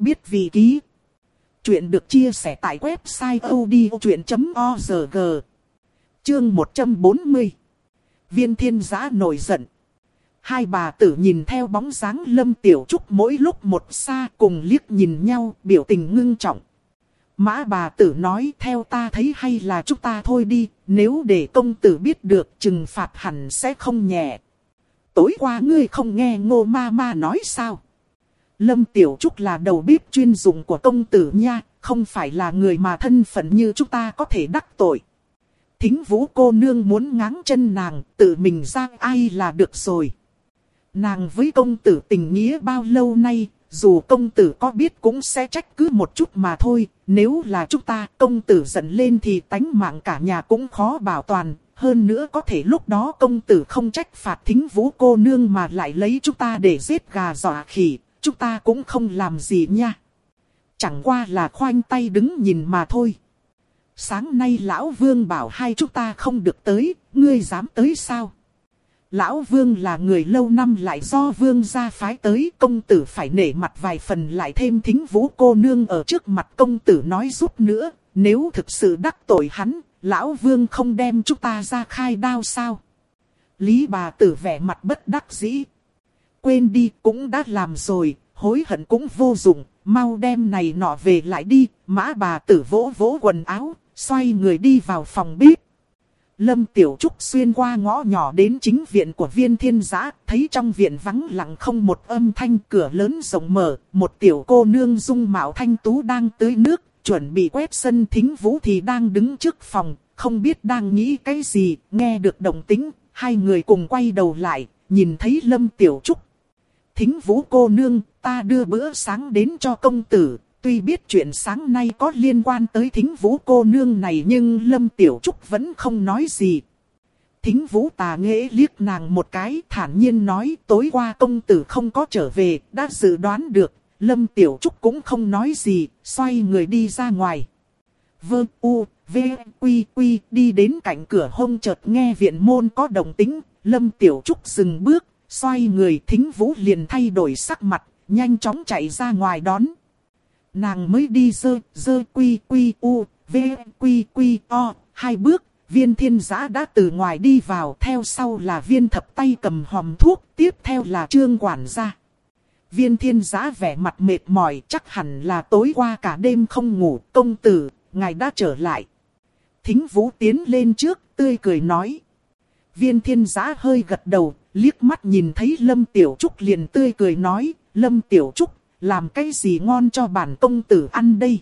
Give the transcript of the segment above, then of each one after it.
Biết vị ký. Chuyện được chia sẻ tại website odchuyện.org. Chương 140. Viên thiên giã nổi giận. Hai bà tử nhìn theo bóng dáng lâm tiểu trúc mỗi lúc một xa cùng liếc nhìn nhau biểu tình ngưng trọng. Mã bà tử nói theo ta thấy hay là chúng ta thôi đi, nếu để công tử biết được trừng phạt hẳn sẽ không nhẹ. Tối qua ngươi không nghe ngô ma ma nói sao? Lâm Tiểu Trúc là đầu bếp chuyên dụng của công tử nha, không phải là người mà thân phận như chúng ta có thể đắc tội. Thính vũ cô nương muốn ngáng chân nàng, tự mình ra ai là được rồi. Nàng với công tử tình nghĩa bao lâu nay, dù công tử có biết cũng sẽ trách cứ một chút mà thôi. Nếu là chúng ta công tử giận lên thì tánh mạng cả nhà cũng khó bảo toàn. Hơn nữa có thể lúc đó công tử không trách phạt thính vũ cô nương mà lại lấy chúng ta để giết gà dọa khỉ. Chúng ta cũng không làm gì nha. Chẳng qua là khoanh tay đứng nhìn mà thôi. Sáng nay lão vương bảo hai chúng ta không được tới, ngươi dám tới sao? Lão Vương là người lâu năm lại do Vương gia phái tới công tử phải nể mặt vài phần lại thêm thính vũ cô nương ở trước mặt công tử nói giúp nữa. Nếu thực sự đắc tội hắn, Lão Vương không đem chúng ta ra khai đao sao? Lý bà tử vẻ mặt bất đắc dĩ. Quên đi cũng đã làm rồi, hối hận cũng vô dụng, mau đem này nọ về lại đi. Mã bà tử vỗ vỗ quần áo, xoay người đi vào phòng bếp. Lâm Tiểu Trúc xuyên qua ngõ nhỏ đến chính viện của viên thiên giã, thấy trong viện vắng lặng không một âm thanh cửa lớn rộng mở, một tiểu cô nương dung mạo thanh tú đang tưới nước, chuẩn bị quét sân thính vũ thì đang đứng trước phòng, không biết đang nghĩ cái gì, nghe được động tính, hai người cùng quay đầu lại, nhìn thấy Lâm Tiểu Trúc. Thính vũ cô nương, ta đưa bữa sáng đến cho công tử, Tuy biết chuyện sáng nay có liên quan tới thính vũ cô nương này nhưng Lâm Tiểu Trúc vẫn không nói gì. Thính vũ tà nghệ liếc nàng một cái thản nhiên nói tối qua công tử không có trở về, đã dự đoán được. Lâm Tiểu Trúc cũng không nói gì, xoay người đi ra ngoài. Vương u, v, quy quy đi đến cạnh cửa hông chợt nghe viện môn có đồng tính. Lâm Tiểu Trúc dừng bước, xoay người thính vũ liền thay đổi sắc mặt, nhanh chóng chạy ra ngoài đón. Nàng mới đi dơ, dơ quy quy u, v quy quy o, hai bước, viên thiên giã đã từ ngoài đi vào, theo sau là viên thập tay cầm hòm thuốc, tiếp theo là trương quản gia. Viên thiên giã vẻ mặt mệt mỏi, chắc hẳn là tối qua cả đêm không ngủ, công tử, ngài đã trở lại. Thính vũ tiến lên trước, tươi cười nói. Viên thiên giã hơi gật đầu, liếc mắt nhìn thấy Lâm Tiểu Trúc liền tươi cười nói, Lâm Tiểu Trúc, làm cái gì ngon cho bản công tử ăn đây.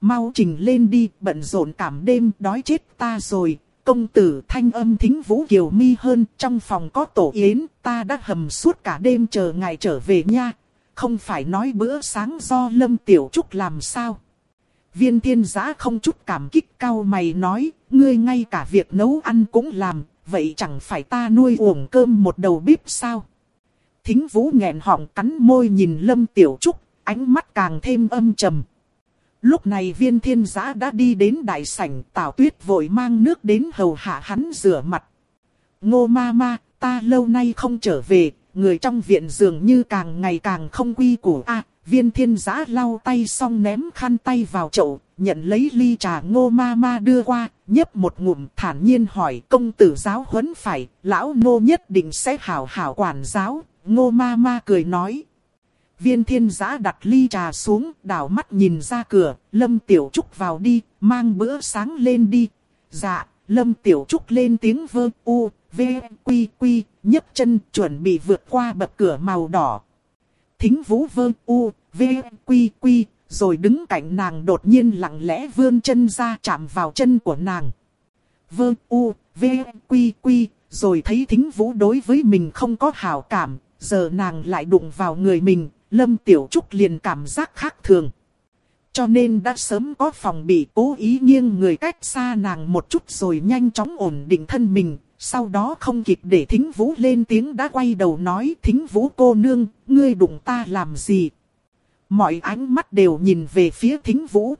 Mau trình lên đi, bận rộn cảm đêm, đói chết ta rồi. Công tử thanh âm thính vũ kiều mi hơn, trong phòng có tổ yến, ta đã hầm suốt cả đêm chờ ngài trở về nha. Không phải nói bữa sáng do Lâm Tiểu Trúc làm sao. Viên thiên giã không chút cảm kích cao mày nói, ngươi ngay cả việc nấu ăn cũng làm, vậy chẳng phải ta nuôi uổng cơm một đầu bếp sao? Thính vũ nghẹn họng cắn môi nhìn Lâm Tiểu Trúc, ánh mắt càng thêm âm trầm. Lúc này viên thiên giã đã đi đến đại sảnh, tảo tuyết vội mang nước đến hầu hạ hắn rửa mặt. Ngô ma ma, ta lâu nay không trở về, người trong viện dường như càng ngày càng không quy củ a viên thiên giã lau tay xong ném khăn tay vào chậu, nhận lấy ly trà ngô ma ma đưa qua, nhấp một ngụm thản nhiên hỏi công tử giáo huấn phải, lão nô nhất định sẽ hảo hảo quản giáo, ngô ma ma cười nói. Viên thiên giã đặt ly trà xuống, đảo mắt nhìn ra cửa, Lâm Tiểu Trúc vào đi, mang bữa sáng lên đi. Dạ, Lâm Tiểu Trúc lên tiếng vơ u, v, quy quy, nhấc chân chuẩn bị vượt qua bậc cửa màu đỏ. Thính vũ vơ u, v, quy quy, rồi đứng cạnh nàng đột nhiên lặng lẽ vươn chân ra chạm vào chân của nàng. Vơ u, v, quy quy, rồi thấy thính vũ đối với mình không có hảo cảm, giờ nàng lại đụng vào người mình, Lâm Tiểu Trúc liền cảm giác khác thường. Cho nên đã sớm có phòng bị cố ý nghiêng người cách xa nàng một chút rồi nhanh chóng ổn định thân mình. Sau đó không kịp để thính vũ lên tiếng đã quay đầu nói thính vũ cô nương, ngươi đụng ta làm gì? Mọi ánh mắt đều nhìn về phía thính vũ.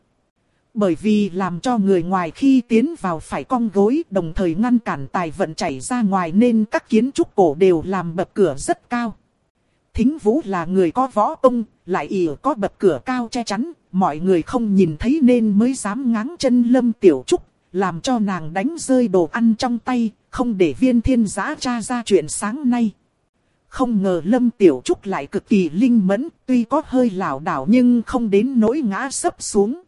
Bởi vì làm cho người ngoài khi tiến vào phải cong gối đồng thời ngăn cản tài vận chảy ra ngoài nên các kiến trúc cổ đều làm bậc cửa rất cao. thính vũ là người có võ công, lại ỉ có bậc cửa cao che chắn, mọi người không nhìn thấy nên mới dám ngáng chân lâm tiểu trúc, làm cho nàng đánh rơi đồ ăn trong tay, không để viên thiên giã tra ra chuyện sáng nay. Không ngờ lâm tiểu trúc lại cực kỳ linh mẫn, tuy có hơi lảo đảo nhưng không đến nỗi ngã sấp xuống.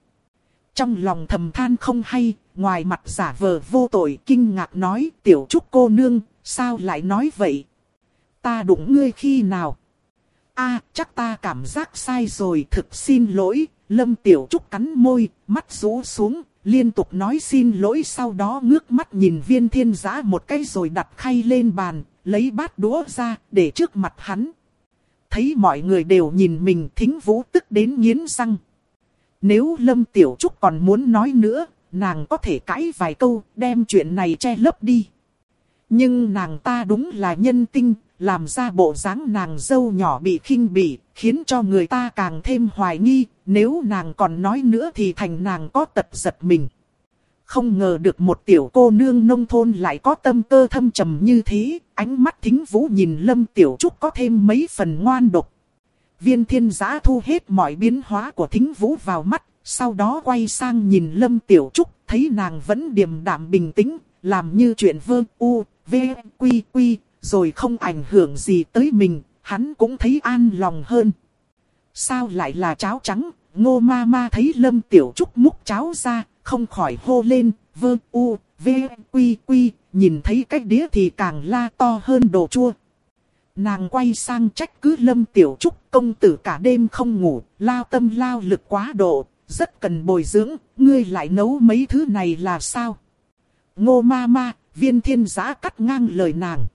Trong lòng thầm than không hay, ngoài mặt giả vờ vô tội kinh ngạc nói tiểu trúc cô nương, sao lại nói vậy? Ta đụng ngươi khi nào? a chắc ta cảm giác sai rồi thực xin lỗi, lâm tiểu trúc cắn môi, mắt rũ xuống, liên tục nói xin lỗi sau đó ngước mắt nhìn viên thiên giã một cái rồi đặt khay lên bàn, lấy bát đũa ra để trước mặt hắn. Thấy mọi người đều nhìn mình thính vũ tức đến nghiến răng. Nếu Lâm Tiểu Trúc còn muốn nói nữa, nàng có thể cãi vài câu, đem chuyện này che lấp đi. Nhưng nàng ta đúng là nhân tinh, làm ra bộ dáng nàng dâu nhỏ bị khinh bỉ, khiến cho người ta càng thêm hoài nghi, nếu nàng còn nói nữa thì thành nàng có tật giật mình. Không ngờ được một tiểu cô nương nông thôn lại có tâm cơ thâm trầm như thế, ánh mắt thính vũ nhìn Lâm Tiểu Trúc có thêm mấy phần ngoan độc. Viên thiên giã thu hết mọi biến hóa của thính vũ vào mắt, sau đó quay sang nhìn Lâm Tiểu Trúc, thấy nàng vẫn điềm đạm bình tĩnh, làm như chuyện vơ u, v, quy quy, rồi không ảnh hưởng gì tới mình, hắn cũng thấy an lòng hơn. Sao lại là cháo trắng, ngô ma ma thấy Lâm Tiểu Trúc múc cháo ra, không khỏi hô lên, vơ u, v, quy quy, nhìn thấy cái đĩa thì càng la to hơn đồ chua. Nàng quay sang trách cứ Lâm Tiểu Trúc công tử cả đêm không ngủ, lao tâm lao lực quá độ, rất cần bồi dưỡng, ngươi lại nấu mấy thứ này là sao? Ngô ma ma, viên thiên giã cắt ngang lời nàng.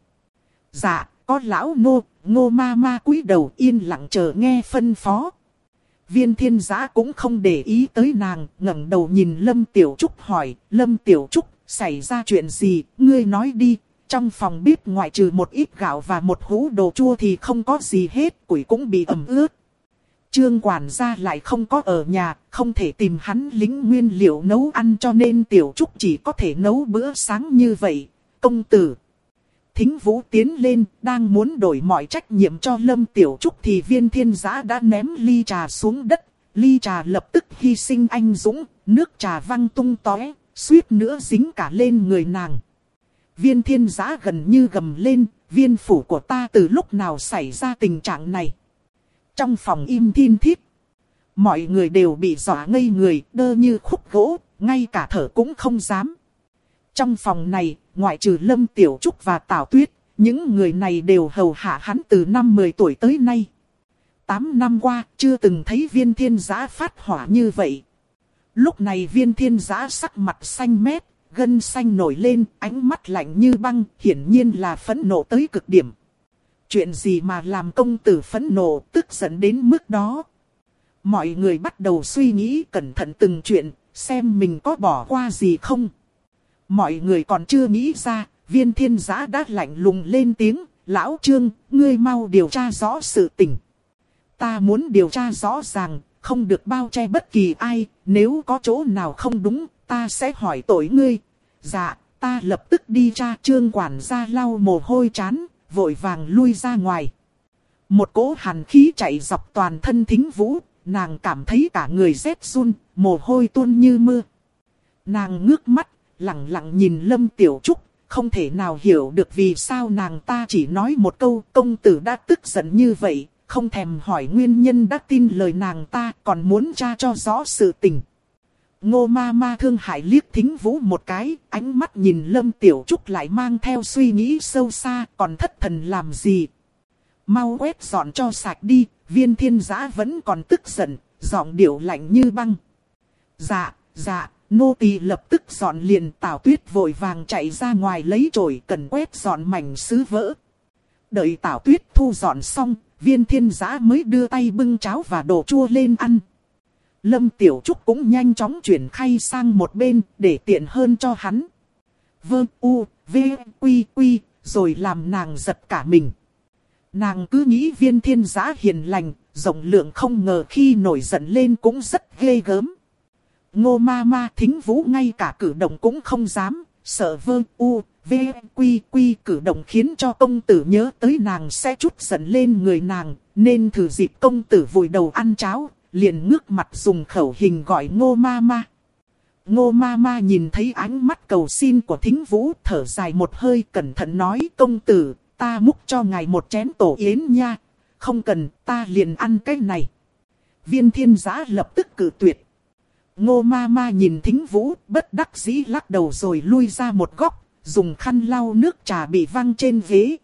Dạ, có lão ngô, ngô ma ma cúi đầu yên lặng chờ nghe phân phó. Viên thiên giã cũng không để ý tới nàng, ngẩng đầu nhìn Lâm Tiểu Trúc hỏi, Lâm Tiểu Trúc, xảy ra chuyện gì, ngươi nói đi, trong phòng bếp ngoại trừ một ít gạo và một hũ đồ chua thì không có gì hết, quỷ cũng bị ẩm ướt. Trương quản gia lại không có ở nhà, không thể tìm hắn lính nguyên liệu nấu ăn cho nên tiểu trúc chỉ có thể nấu bữa sáng như vậy. Công tử. Thính vũ tiến lên, đang muốn đổi mọi trách nhiệm cho lâm tiểu trúc thì viên thiên giã đã ném ly trà xuống đất. Ly trà lập tức hy sinh anh dũng, nước trà văng tung tóe, suýt nữa dính cả lên người nàng. Viên thiên giã gần như gầm lên, viên phủ của ta từ lúc nào xảy ra tình trạng này. Trong phòng im thiên thiết, mọi người đều bị dọa ngây người, đơ như khúc gỗ, ngay cả thở cũng không dám. Trong phòng này, ngoại trừ Lâm Tiểu Trúc và Tào Tuyết, những người này đều hầu hạ hắn từ năm 10 tuổi tới nay. 8 năm qua, chưa từng thấy viên thiên giã phát hỏa như vậy. Lúc này viên thiên giã sắc mặt xanh mét, gân xanh nổi lên, ánh mắt lạnh như băng, hiển nhiên là phẫn nộ tới cực điểm. Chuyện gì mà làm công tử phẫn nộ, tức giận đến mức đó. Mọi người bắt đầu suy nghĩ cẩn thận từng chuyện, xem mình có bỏ qua gì không. Mọi người còn chưa nghĩ ra, viên thiên giã đã lạnh lùng lên tiếng, lão trương, ngươi mau điều tra rõ sự tình. Ta muốn điều tra rõ ràng, không được bao che bất kỳ ai, nếu có chỗ nào không đúng, ta sẽ hỏi tội ngươi. Dạ, ta lập tức đi tra trương quản gia lau mồ hôi chán, vội vàng lui ra ngoài. Một cỗ hàn khí chạy dọc toàn thân thính vũ, nàng cảm thấy cả người rét run, mồ hôi tuôn như mưa. Nàng ngước mắt, lặng lặng nhìn Lâm Tiểu Trúc, không thể nào hiểu được vì sao nàng ta chỉ nói một câu công tử đã tức giận như vậy, không thèm hỏi nguyên nhân đã tin lời nàng ta còn muốn tra cho rõ sự tình. Ngô ma ma thương hại liếc thính vũ một cái, ánh mắt nhìn Lâm Tiểu Trúc lại mang theo suy nghĩ sâu xa, còn thất thần làm gì. Mau quét dọn cho sạch đi, viên thiên giã vẫn còn tức giận, giọng điệu lạnh như băng. Dạ, dạ, nô tỳ lập tức dọn liền tảo tuyết vội vàng chạy ra ngoài lấy chổi cần quét dọn mảnh sứ vỡ. Đợi tảo tuyết thu dọn xong, viên thiên giã mới đưa tay bưng cháo và đồ chua lên ăn. Lâm Tiểu Trúc cũng nhanh chóng chuyển khay sang một bên để tiện hơn cho hắn. Vơ u, v, quy quy, rồi làm nàng giật cả mình. Nàng cứ nghĩ viên thiên giã hiền lành, rộng lượng không ngờ khi nổi giận lên cũng rất ghê gớm. Ngô ma ma thính vũ ngay cả cử động cũng không dám, sợ vơ u, v, quy quy cử động khiến cho công tử nhớ tới nàng sẽ chút giận lên người nàng, Nên thử dịp công tử vùi đầu ăn cháo, liền ngước mặt dùng khẩu hình gọi ngô ma ma. Ngô ma ma nhìn thấy ánh mắt cầu xin của thính vũ thở dài một hơi cẩn thận nói công tử, ta múc cho ngài một chén tổ yến nha, không cần ta liền ăn cái này. Viên thiên giã lập tức cử tuyệt. Ngô ma ma nhìn thính vũ bất đắc dĩ lắc đầu rồi lui ra một góc, dùng khăn lau nước trà bị văng trên ghế.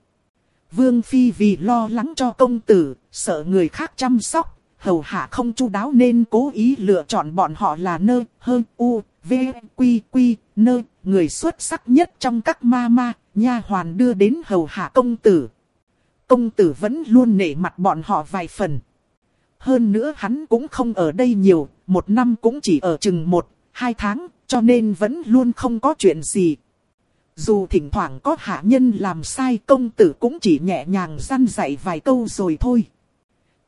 Vương Phi vì lo lắng cho công tử, sợ người khác chăm sóc, hầu hạ không chu đáo nên cố ý lựa chọn bọn họ là nơ, hơn, u, v, quy, quy, nơ, người xuất sắc nhất trong các ma ma, nha hoàn đưa đến hầu hạ công tử. Công tử vẫn luôn nể mặt bọn họ vài phần. Hơn nữa hắn cũng không ở đây nhiều, một năm cũng chỉ ở chừng một, hai tháng, cho nên vẫn luôn không có chuyện gì. Dù thỉnh thoảng có hạ nhân làm sai công tử cũng chỉ nhẹ nhàng răn dạy vài câu rồi thôi.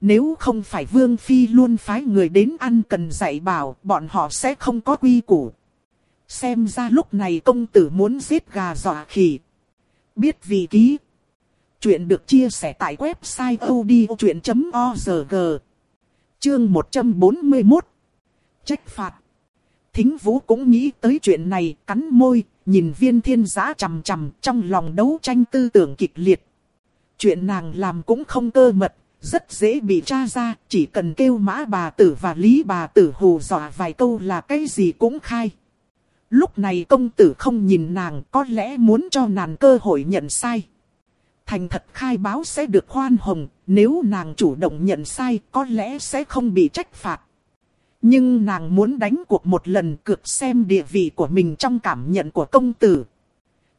Nếu không phải Vương Phi luôn phái người đến ăn cần dạy bảo, bọn họ sẽ không có quy củ. Xem ra lúc này công tử muốn giết gà dọa khỉ. Biết vì ký. Chuyện được chia sẻ tại website odchuyện.org. Chương 141. Trách phạt. Thính Vũ cũng nghĩ tới chuyện này, cắn môi, nhìn viên thiên giã chằm chằm trong lòng đấu tranh tư tưởng kịch liệt. Chuyện nàng làm cũng không cơ mật, rất dễ bị tra ra, chỉ cần kêu mã bà tử và lý bà tử hù dọa vài câu là cái gì cũng khai. Lúc này công tử không nhìn nàng có lẽ muốn cho nàng cơ hội nhận sai. Thành thật khai báo sẽ được khoan hồng, nếu nàng chủ động nhận sai có lẽ sẽ không bị trách phạt. Nhưng nàng muốn đánh cuộc một lần cược xem địa vị của mình trong cảm nhận của công tử.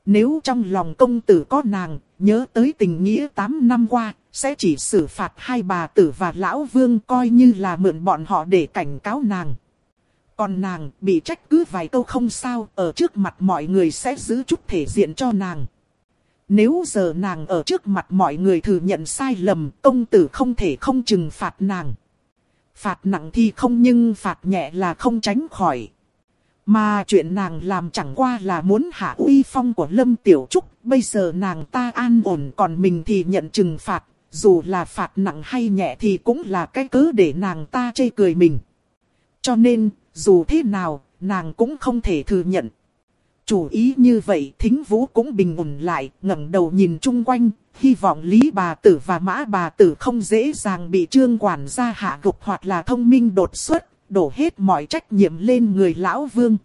Nếu trong lòng công tử có nàng, nhớ tới tình nghĩa 8 năm qua, sẽ chỉ xử phạt hai bà tử và lão vương coi như là mượn bọn họ để cảnh cáo nàng. Còn nàng bị trách cứ vài câu không sao, ở trước mặt mọi người sẽ giữ chút thể diện cho nàng. Nếu giờ nàng ở trước mặt mọi người thừa nhận sai lầm, công tử không thể không trừng phạt nàng. Phạt nặng thì không nhưng phạt nhẹ là không tránh khỏi. Mà chuyện nàng làm chẳng qua là muốn hạ uy phong của Lâm Tiểu Trúc. Bây giờ nàng ta an ổn còn mình thì nhận trừng phạt. Dù là phạt nặng hay nhẹ thì cũng là cái cớ để nàng ta chê cười mình. Cho nên, dù thế nào, nàng cũng không thể thừa nhận. Chủ ý như vậy thính vũ cũng bình ổn lại, ngẩng đầu nhìn chung quanh, hy vọng lý bà tử và mã bà tử không dễ dàng bị trương quản gia hạ gục hoặc là thông minh đột xuất, đổ hết mọi trách nhiệm lên người lão vương.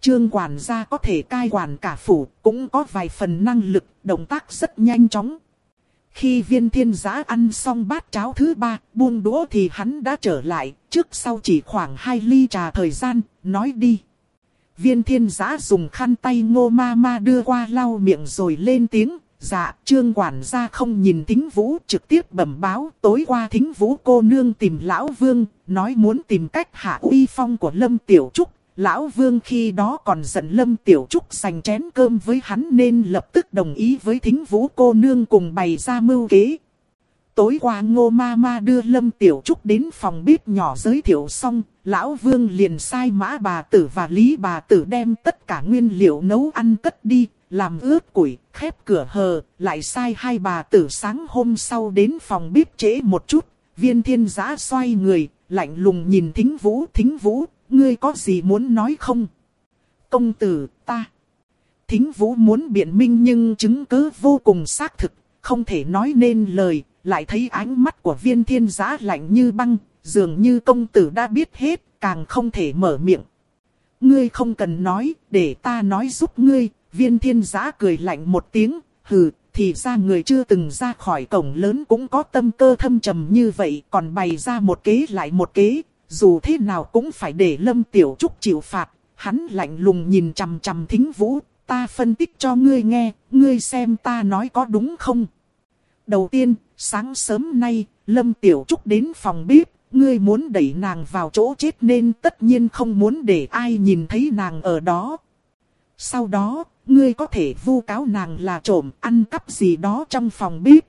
Trương quản gia có thể cai quản cả phủ, cũng có vài phần năng lực, động tác rất nhanh chóng. Khi viên thiên giã ăn xong bát cháo thứ ba, buông đũa thì hắn đã trở lại, trước sau chỉ khoảng hai ly trà thời gian, nói đi. Viên thiên giã dùng khăn tay ngô ma ma đưa qua lau miệng rồi lên tiếng, dạ, trương quản gia không nhìn thính vũ trực tiếp bẩm báo, tối qua thính vũ cô nương tìm lão vương, nói muốn tìm cách hạ uy phong của lâm tiểu trúc. Lão vương khi đó còn giận lâm tiểu trúc dành chén cơm với hắn nên lập tức đồng ý với thính vũ cô nương cùng bày ra mưu kế. Tối qua ngô ma ma đưa lâm tiểu trúc đến phòng bếp nhỏ giới thiệu xong, lão vương liền sai mã bà tử và lý bà tử đem tất cả nguyên liệu nấu ăn cất đi, làm ướt củi, khép cửa hờ, lại sai hai bà tử sáng hôm sau đến phòng bếp trễ một chút, viên thiên giã xoay người, lạnh lùng nhìn thính vũ, thính vũ, ngươi có gì muốn nói không? Công tử, ta. Thính vũ muốn biện minh nhưng chứng cứ vô cùng xác thực, không thể nói nên lời, lại thấy ánh mắt của viên thiên giá lạnh như băng, dường như công tử đã biết hết, càng không thể mở miệng. Ngươi không cần nói, để ta nói giúp ngươi, viên thiên giá cười lạnh một tiếng, hừ, thì ra người chưa từng ra khỏi cổng lớn cũng có tâm cơ thâm trầm như vậy, còn bày ra một kế lại một kế, dù thế nào cũng phải để Lâm Tiểu Trúc chịu phạt. Hắn lạnh lùng nhìn chằm chằm thính vũ, ta phân tích cho ngươi nghe, ngươi xem ta nói có đúng không? Đầu tiên, sáng sớm nay, Lâm Tiểu Trúc đến phòng bếp, ngươi muốn đẩy nàng vào chỗ chết nên tất nhiên không muốn để ai nhìn thấy nàng ở đó. Sau đó, ngươi có thể vu cáo nàng là trộm ăn cắp gì đó trong phòng bếp.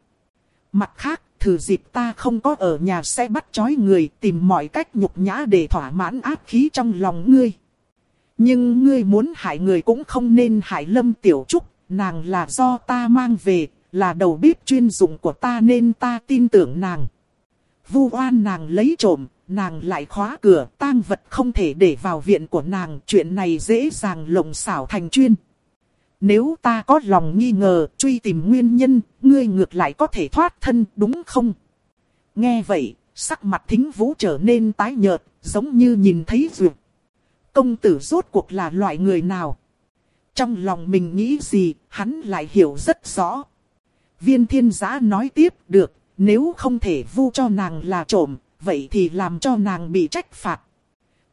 Mặt khác, thử dịp ta không có ở nhà sẽ bắt chói người tìm mọi cách nhục nhã để thỏa mãn áp khí trong lòng ngươi. Nhưng ngươi muốn hại người cũng không nên hại Lâm Tiểu Trúc, nàng là do ta mang về, là đầu bếp chuyên dụng của ta nên ta tin tưởng nàng. vu oan nàng lấy trộm, nàng lại khóa cửa, tang vật không thể để vào viện của nàng, chuyện này dễ dàng lộng xảo thành chuyên. Nếu ta có lòng nghi ngờ, truy tìm nguyên nhân, ngươi ngược lại có thể thoát thân, đúng không? Nghe vậy, sắc mặt thính vũ trở nên tái nhợt, giống như nhìn thấy ruột. Công tử rốt cuộc là loại người nào? Trong lòng mình nghĩ gì, hắn lại hiểu rất rõ. Viên thiên giã nói tiếp, được, nếu không thể vu cho nàng là trộm, vậy thì làm cho nàng bị trách phạt.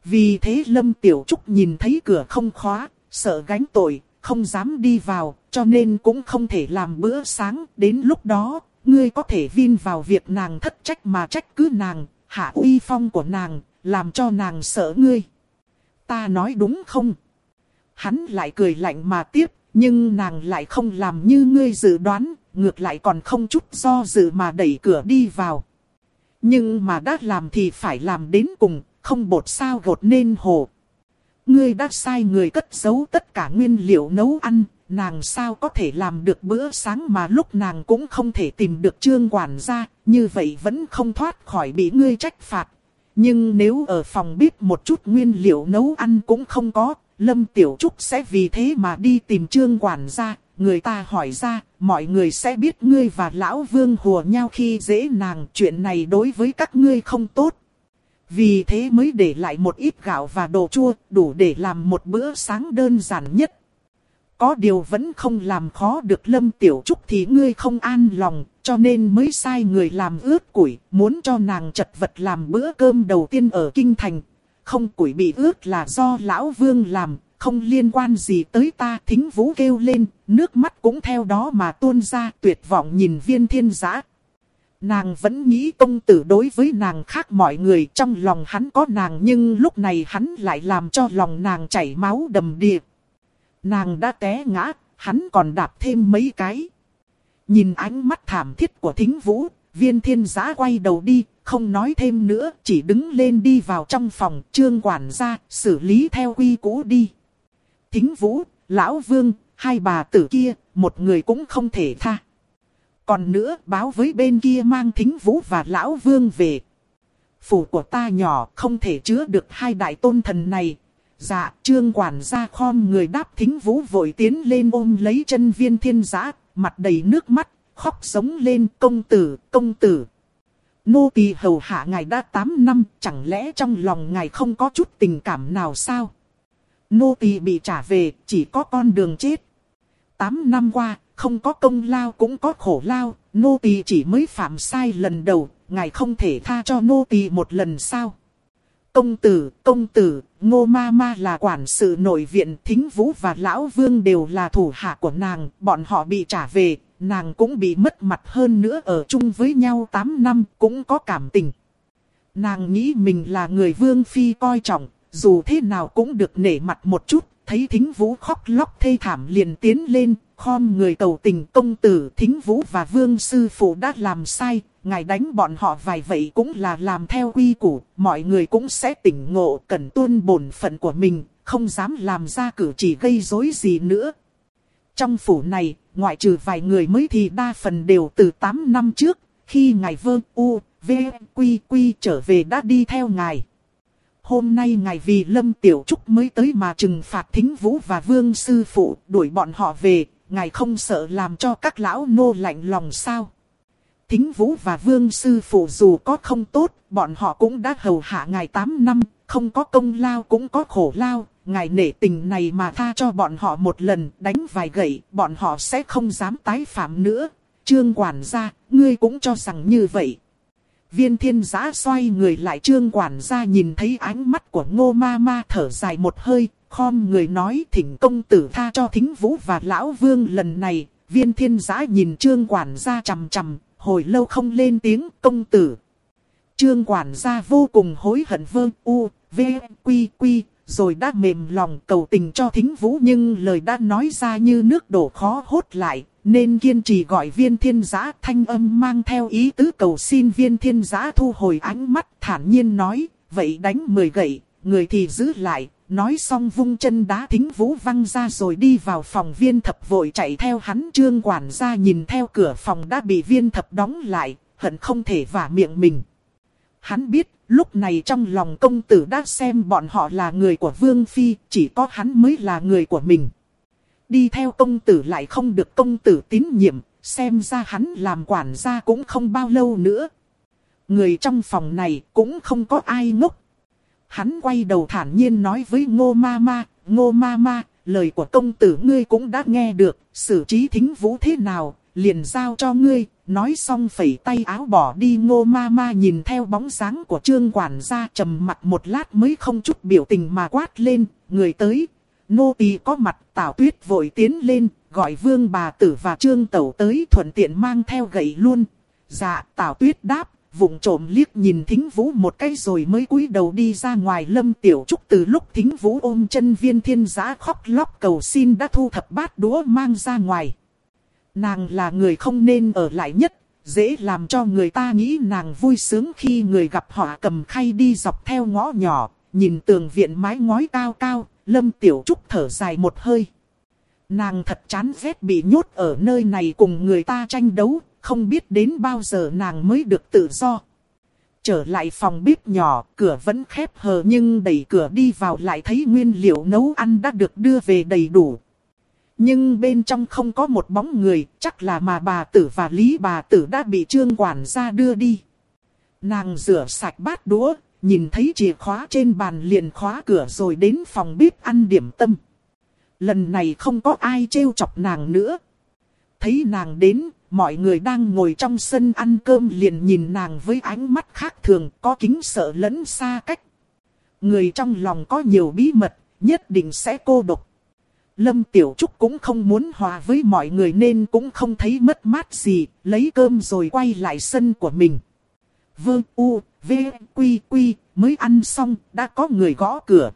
Vì thế Lâm Tiểu Trúc nhìn thấy cửa không khóa, sợ gánh tội, không dám đi vào, cho nên cũng không thể làm bữa sáng. Đến lúc đó, ngươi có thể vin vào việc nàng thất trách mà trách cứ nàng, hạ uy phong của nàng, làm cho nàng sợ ngươi. Ta nói đúng không? Hắn lại cười lạnh mà tiếp, nhưng nàng lại không làm như ngươi dự đoán, ngược lại còn không chút do dự mà đẩy cửa đi vào. Nhưng mà đã làm thì phải làm đến cùng, không bột sao gột nên hồ. Ngươi đã sai người cất giấu tất cả nguyên liệu nấu ăn, nàng sao có thể làm được bữa sáng mà lúc nàng cũng không thể tìm được trương quản gia, như vậy vẫn không thoát khỏi bị ngươi trách phạt. Nhưng nếu ở phòng bếp một chút nguyên liệu nấu ăn cũng không có, Lâm Tiểu Trúc sẽ vì thế mà đi tìm trương quản gia, người ta hỏi ra, mọi người sẽ biết ngươi và lão vương hùa nhau khi dễ nàng, chuyện này đối với các ngươi không tốt. Vì thế mới để lại một ít gạo và đồ chua, đủ để làm một bữa sáng đơn giản nhất. Có điều vẫn không làm khó được Lâm Tiểu Trúc thì ngươi không an lòng, cho nên mới sai người làm ướt củi, muốn cho nàng chật vật làm bữa cơm đầu tiên ở Kinh Thành. Không củi bị ướt là do Lão Vương làm, không liên quan gì tới ta. Thính vũ kêu lên, nước mắt cũng theo đó mà tuôn ra tuyệt vọng nhìn viên thiên giã. Nàng vẫn nghĩ công tử đối với nàng khác mọi người trong lòng hắn có nàng nhưng lúc này hắn lại làm cho lòng nàng chảy máu đầm đìa. Nàng đã té ngã, hắn còn đạp thêm mấy cái. Nhìn ánh mắt thảm thiết của thính vũ, viên thiên giã quay đầu đi, không nói thêm nữa, chỉ đứng lên đi vào trong phòng, trương quản gia, xử lý theo quy cũ đi. Thính vũ, lão vương, hai bà tử kia, một người cũng không thể tha. Còn nữa báo với bên kia mang thính vũ và lão vương về. Phủ của ta nhỏ không thể chứa được hai đại tôn thần này. Dạ, trương quản gia khom người đáp thính vũ vội tiến lên ôm lấy chân viên thiên giã, mặt đầy nước mắt, khóc sống lên công tử, công tử. Nô tỳ hầu hạ ngài đã 8 năm, chẳng lẽ trong lòng ngài không có chút tình cảm nào sao? Nô tỳ bị trả về, chỉ có con đường chết. 8 năm qua, không có công lao cũng có khổ lao, nô tỳ chỉ mới phạm sai lần đầu, ngài không thể tha cho nô tỳ một lần sao? Công tử, công tử, ngô ma ma là quản sự nội viện, thính vũ và lão vương đều là thủ hạ của nàng, bọn họ bị trả về, nàng cũng bị mất mặt hơn nữa ở chung với nhau 8 năm, cũng có cảm tình. Nàng nghĩ mình là người vương phi coi trọng, dù thế nào cũng được nể mặt một chút, thấy thính vũ khóc lóc thê thảm liền tiến lên, khom người cầu tình công tử thính vũ và vương sư phụ đã làm sai, ngài đánh bọn họ vài vậy cũng là làm theo quy củ, mọi người cũng sẽ tỉnh ngộ cần tuân bổn phận của mình, không dám làm ra cử chỉ gây rối gì nữa. Trong phủ này, ngoại trừ vài người mới thì đa phần đều từ 8 năm trước, khi ngài vương u, v, quy quy trở về đã đi theo ngài. Hôm nay ngài vì Lâm Tiểu Trúc mới tới mà trừng phạt thính vũ và vương sư phụ đuổi bọn họ về, ngài không sợ làm cho các lão nô lạnh lòng sao. Thính vũ và vương sư phụ dù có không tốt, bọn họ cũng đã hầu hạ ngài 8 năm, không có công lao cũng có khổ lao, ngài nể tình này mà tha cho bọn họ một lần, đánh vài gậy, bọn họ sẽ không dám tái phạm nữa. Trương quản gia, ngươi cũng cho rằng như vậy. Viên thiên giã xoay người lại trương quản gia nhìn thấy ánh mắt của ngô ma ma thở dài một hơi, khom người nói thỉnh công tử tha cho thính vũ và lão vương lần này. Viên thiên giã nhìn trương quản gia chầm chầm, hồi lâu không lên tiếng công tử. Trương quản gia vô cùng hối hận vương u, v, quy quy, rồi đã mềm lòng cầu tình cho thính vũ nhưng lời đã nói ra như nước đổ khó hốt lại, nên kiên trì gọi viên thiên giã thanh âm mang theo ý tứ cầu xin viên thiên giã thu hồi ánh mắt thản nhiên nói, vậy đánh mười gậy, người thì giữ lại, nói xong vung chân đá thính vũ văng ra rồi đi vào phòng viên thập vội chạy theo hắn trương quản gia nhìn theo cửa phòng đã bị viên thập đóng lại, hận không thể vả miệng mình. Hắn biết, lúc này trong lòng công tử đã xem bọn họ là người của Vương Phi, chỉ có hắn mới là người của mình. Đi theo công tử lại không được công tử tín nhiệm, xem ra hắn làm quản gia cũng không bao lâu nữa. Người trong phòng này cũng không có ai ngốc. Hắn quay đầu thản nhiên nói với ngô ma ma, ngô ma ma, lời của công tử ngươi cũng đã nghe được, xử trí thính vũ thế nào, liền giao cho ngươi, nói xong phẩy tay áo bỏ đi ngô ma ma nhìn theo bóng dáng của trương quản gia trầm mặt một lát mới không chút biểu tình mà quát lên, người tới. Nô tỳ có mặt tảo tuyết vội tiến lên, gọi vương bà tử và trương tẩu tới thuận tiện mang theo gậy luôn. Dạ tảo tuyết đáp, vụng trộm liếc nhìn thính vũ một cái rồi mới cúi đầu đi ra ngoài lâm tiểu trúc từ lúc thính vũ ôm chân viên thiên giã khóc lóc cầu xin đã thu thập bát đũa mang ra ngoài. Nàng là người không nên ở lại nhất, dễ làm cho người ta nghĩ nàng vui sướng khi người gặp họ cầm khay đi dọc theo ngõ nhỏ, nhìn tường viện mái ngói cao cao, lâm tiểu trúc thở dài một hơi. Nàng thật chán ghét bị nhốt ở nơi này cùng người ta tranh đấu, không biết đến bao giờ nàng mới được tự do. Trở lại phòng bếp nhỏ, cửa vẫn khép hờ nhưng đẩy cửa đi vào lại thấy nguyên liệu nấu ăn đã được đưa về đầy đủ. Nhưng bên trong không có một bóng người, chắc là mà bà tử và lý bà tử đã bị trương quản gia đưa đi. Nàng rửa sạch bát đũa, nhìn thấy chìa khóa trên bàn liền khóa cửa rồi đến phòng bếp ăn điểm tâm. Lần này không có ai trêu chọc nàng nữa. Thấy nàng đến, mọi người đang ngồi trong sân ăn cơm liền nhìn nàng với ánh mắt khác thường, có kính sợ lẫn xa cách. Người trong lòng có nhiều bí mật, nhất định sẽ cô độc. Lâm Tiểu Trúc cũng không muốn hòa với mọi người nên cũng không thấy mất mát gì, lấy cơm rồi quay lại sân của mình. Vương U, V, Quy, Quy, mới ăn xong, đã có người gõ cửa.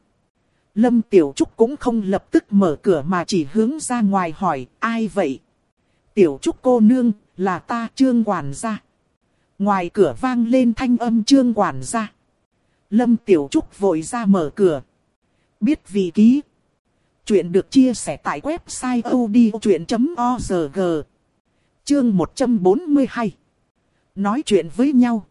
Lâm Tiểu Trúc cũng không lập tức mở cửa mà chỉ hướng ra ngoài hỏi, ai vậy? Tiểu Trúc cô nương, là ta trương quản gia. Ngoài cửa vang lên thanh âm trương quản gia. Lâm Tiểu Trúc vội ra mở cửa. Biết vị ký. Chuyện được chia sẻ tại website odchuyện.org. Chương 142. Nói chuyện với nhau.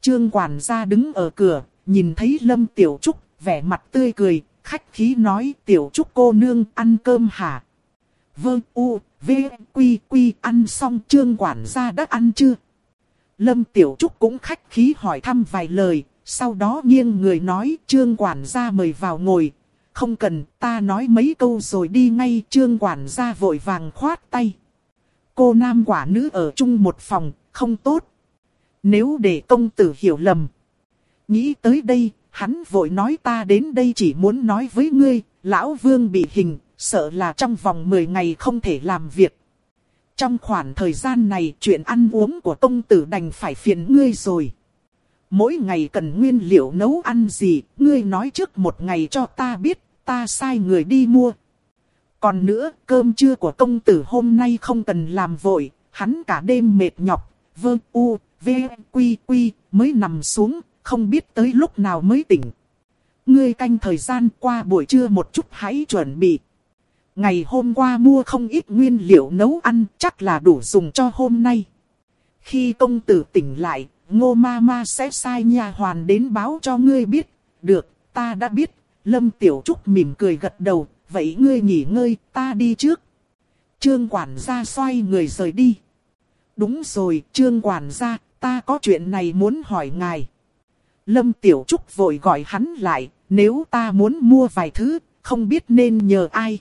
Trương quản gia đứng ở cửa, nhìn thấy Lâm Tiểu Trúc, vẻ mặt tươi cười, khách khí nói Tiểu Trúc cô nương ăn cơm hả? Vâng u, v, quy quy ăn xong trương quản gia đã ăn chưa? Lâm Tiểu Trúc cũng khách khí hỏi thăm vài lời, sau đó nghiêng người nói trương quản gia mời vào ngồi, không cần, ta nói mấy câu rồi đi ngay, trương quản gia vội vàng khoát tay. Cô nam quả nữ ở chung một phòng, không tốt. Nếu để công tử hiểu lầm. Nghĩ tới đây, hắn vội nói ta đến đây chỉ muốn nói với ngươi, lão vương bị hình, sợ là trong vòng 10 ngày không thể làm việc. Trong khoảng thời gian này chuyện ăn uống của công tử đành phải phiền ngươi rồi. Mỗi ngày cần nguyên liệu nấu ăn gì, ngươi nói trước một ngày cho ta biết, ta sai người đi mua. Còn nữa, cơm trưa của công tử hôm nay không cần làm vội, hắn cả đêm mệt nhọc, vơ u, v, quy quy, mới nằm xuống, không biết tới lúc nào mới tỉnh. Ngươi canh thời gian qua buổi trưa một chút hãy chuẩn bị. Ngày hôm qua mua không ít nguyên liệu nấu ăn chắc là đủ dùng cho hôm nay. Khi công tử tỉnh lại, ngô ma ma sẽ sai nhà hoàn đến báo cho ngươi biết. Được, ta đã biết. Lâm Tiểu Trúc mỉm cười gật đầu, vậy ngươi nghỉ ngơi, ta đi trước. Trương quản gia xoay người rời đi. Đúng rồi, trương quản gia, ta có chuyện này muốn hỏi ngài. Lâm Tiểu Trúc vội gọi hắn lại, nếu ta muốn mua vài thứ, không biết nên nhờ ai.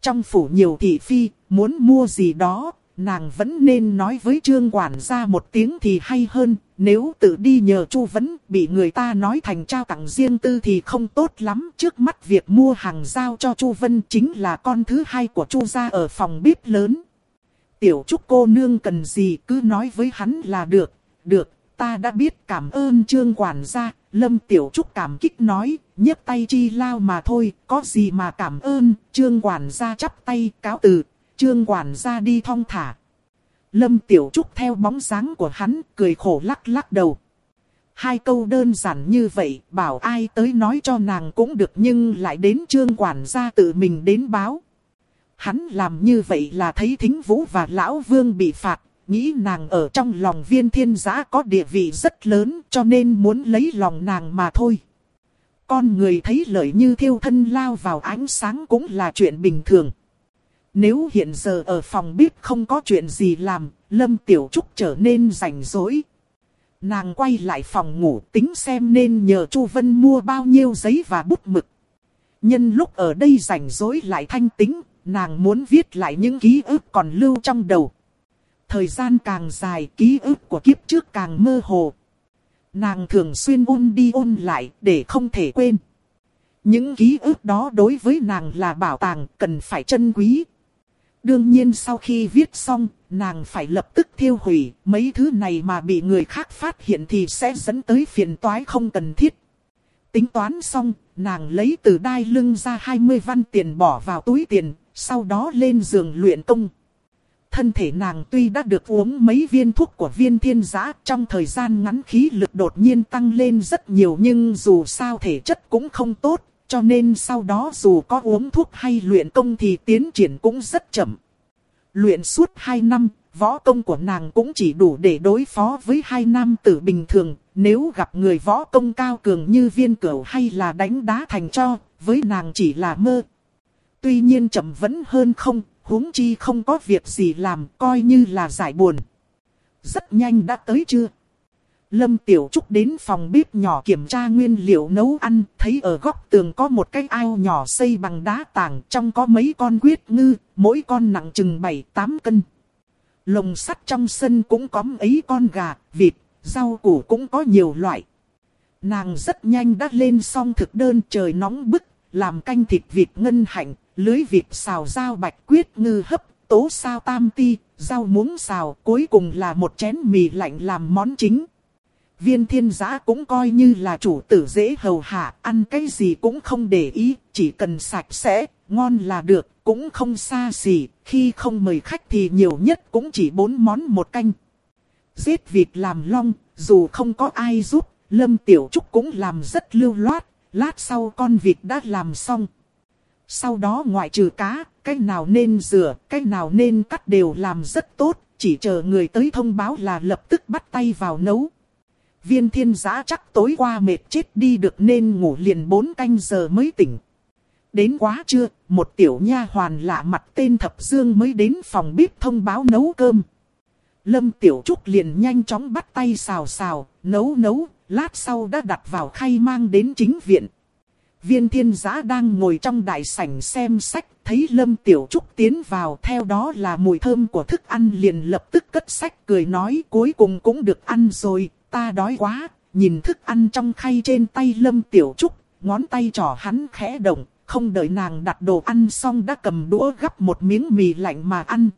Trong phủ nhiều thị phi, muốn mua gì đó, nàng vẫn nên nói với trương quản gia một tiếng thì hay hơn. Nếu tự đi nhờ chu vấn, bị người ta nói thành trao tặng riêng tư thì không tốt lắm. Trước mắt việc mua hàng giao cho chu Vân chính là con thứ hai của chu gia ở phòng bếp lớn. Tiểu trúc cô nương cần gì cứ nói với hắn là được. Được, ta đã biết cảm ơn trương quản gia. Lâm Tiểu Trúc cảm kích nói, nhấc tay chi lao mà thôi, có gì mà cảm ơn, trương quản gia chắp tay cáo từ, trương quản gia đi thong thả. Lâm Tiểu Trúc theo bóng dáng của hắn, cười khổ lắc lắc đầu. Hai câu đơn giản như vậy, bảo ai tới nói cho nàng cũng được nhưng lại đến trương quản gia tự mình đến báo. Hắn làm như vậy là thấy thính vũ và lão vương bị phạt, nghĩ nàng ở trong lòng viên thiên giã có địa vị rất lớn cho nên muốn lấy lòng nàng mà thôi. Con người thấy lợi như thiêu thân lao vào ánh sáng cũng là chuyện bình thường. Nếu hiện giờ ở phòng bếp không có chuyện gì làm, Lâm Tiểu Trúc trở nên rảnh rỗi. Nàng quay lại phòng ngủ tính xem nên nhờ Chu Vân mua bao nhiêu giấy và bút mực. Nhân lúc ở đây rảnh rỗi lại thanh tính, nàng muốn viết lại những ký ức còn lưu trong đầu. Thời gian càng dài, ký ức của kiếp trước càng mơ hồ. Nàng thường xuyên ôn đi ôn lại để không thể quên. Những ký ức đó đối với nàng là bảo tàng, cần phải trân quý. Đương nhiên sau khi viết xong, nàng phải lập tức thiêu hủy, mấy thứ này mà bị người khác phát hiện thì sẽ dẫn tới phiền toái không cần thiết. Tính toán xong, nàng lấy từ đai lưng ra 20 văn tiền bỏ vào túi tiền, sau đó lên giường luyện công. Thân thể nàng tuy đã được uống mấy viên thuốc của viên thiên giã trong thời gian ngắn khí lực đột nhiên tăng lên rất nhiều nhưng dù sao thể chất cũng không tốt, cho nên sau đó dù có uống thuốc hay luyện công thì tiến triển cũng rất chậm. Luyện suốt 2 năm, võ công của nàng cũng chỉ đủ để đối phó với hai nam tử bình thường, nếu gặp người võ công cao cường như viên cửu hay là đánh đá thành cho, với nàng chỉ là mơ. Tuy nhiên chậm vẫn hơn không, huống chi không có việc gì làm, coi như là giải buồn. Rất nhanh đã tới chưa? Lâm Tiểu Trúc đến phòng bếp nhỏ kiểm tra nguyên liệu nấu ăn, thấy ở góc tường có một cái ao nhỏ xây bằng đá tảng, trong có mấy con quyết ngư, mỗi con nặng chừng 7-8 cân. Lồng sắt trong sân cũng có mấy con gà, vịt, rau củ cũng có nhiều loại. Nàng rất nhanh đã lên xong thực đơn trời nóng bức, làm canh thịt vịt ngân hạnh, lưới vịt xào rau bạch quyết ngư hấp, tố sao tam ti, rau muống xào, cuối cùng là một chén mì lạnh làm món chính. Viên thiên giã cũng coi như là chủ tử dễ hầu hạ, ăn cái gì cũng không để ý, chỉ cần sạch sẽ, ngon là được, cũng không xa xỉ, khi không mời khách thì nhiều nhất cũng chỉ bốn món một canh. Giết vịt làm long, dù không có ai giúp, Lâm Tiểu Trúc cũng làm rất lưu loát, lát sau con vịt đã làm xong. Sau đó ngoại trừ cá, cái nào nên rửa, cái nào nên cắt đều làm rất tốt, chỉ chờ người tới thông báo là lập tức bắt tay vào nấu. Viên thiên giã chắc tối qua mệt chết đi được nên ngủ liền 4 canh giờ mới tỉnh. Đến quá trưa, một tiểu nha hoàn lạ mặt tên Thập Dương mới đến phòng bếp thông báo nấu cơm. Lâm Tiểu Trúc liền nhanh chóng bắt tay xào xào, nấu nấu, lát sau đã đặt vào khay mang đến chính viện. Viên thiên giã đang ngồi trong đại sảnh xem sách, thấy Lâm Tiểu Trúc tiến vào, theo đó là mùi thơm của thức ăn liền lập tức cất sách cười nói cuối cùng cũng được ăn rồi, ta đói quá, nhìn thức ăn trong khay trên tay Lâm Tiểu Trúc, ngón tay trỏ hắn khẽ động, không đợi nàng đặt đồ ăn xong đã cầm đũa gắp một miếng mì lạnh mà ăn.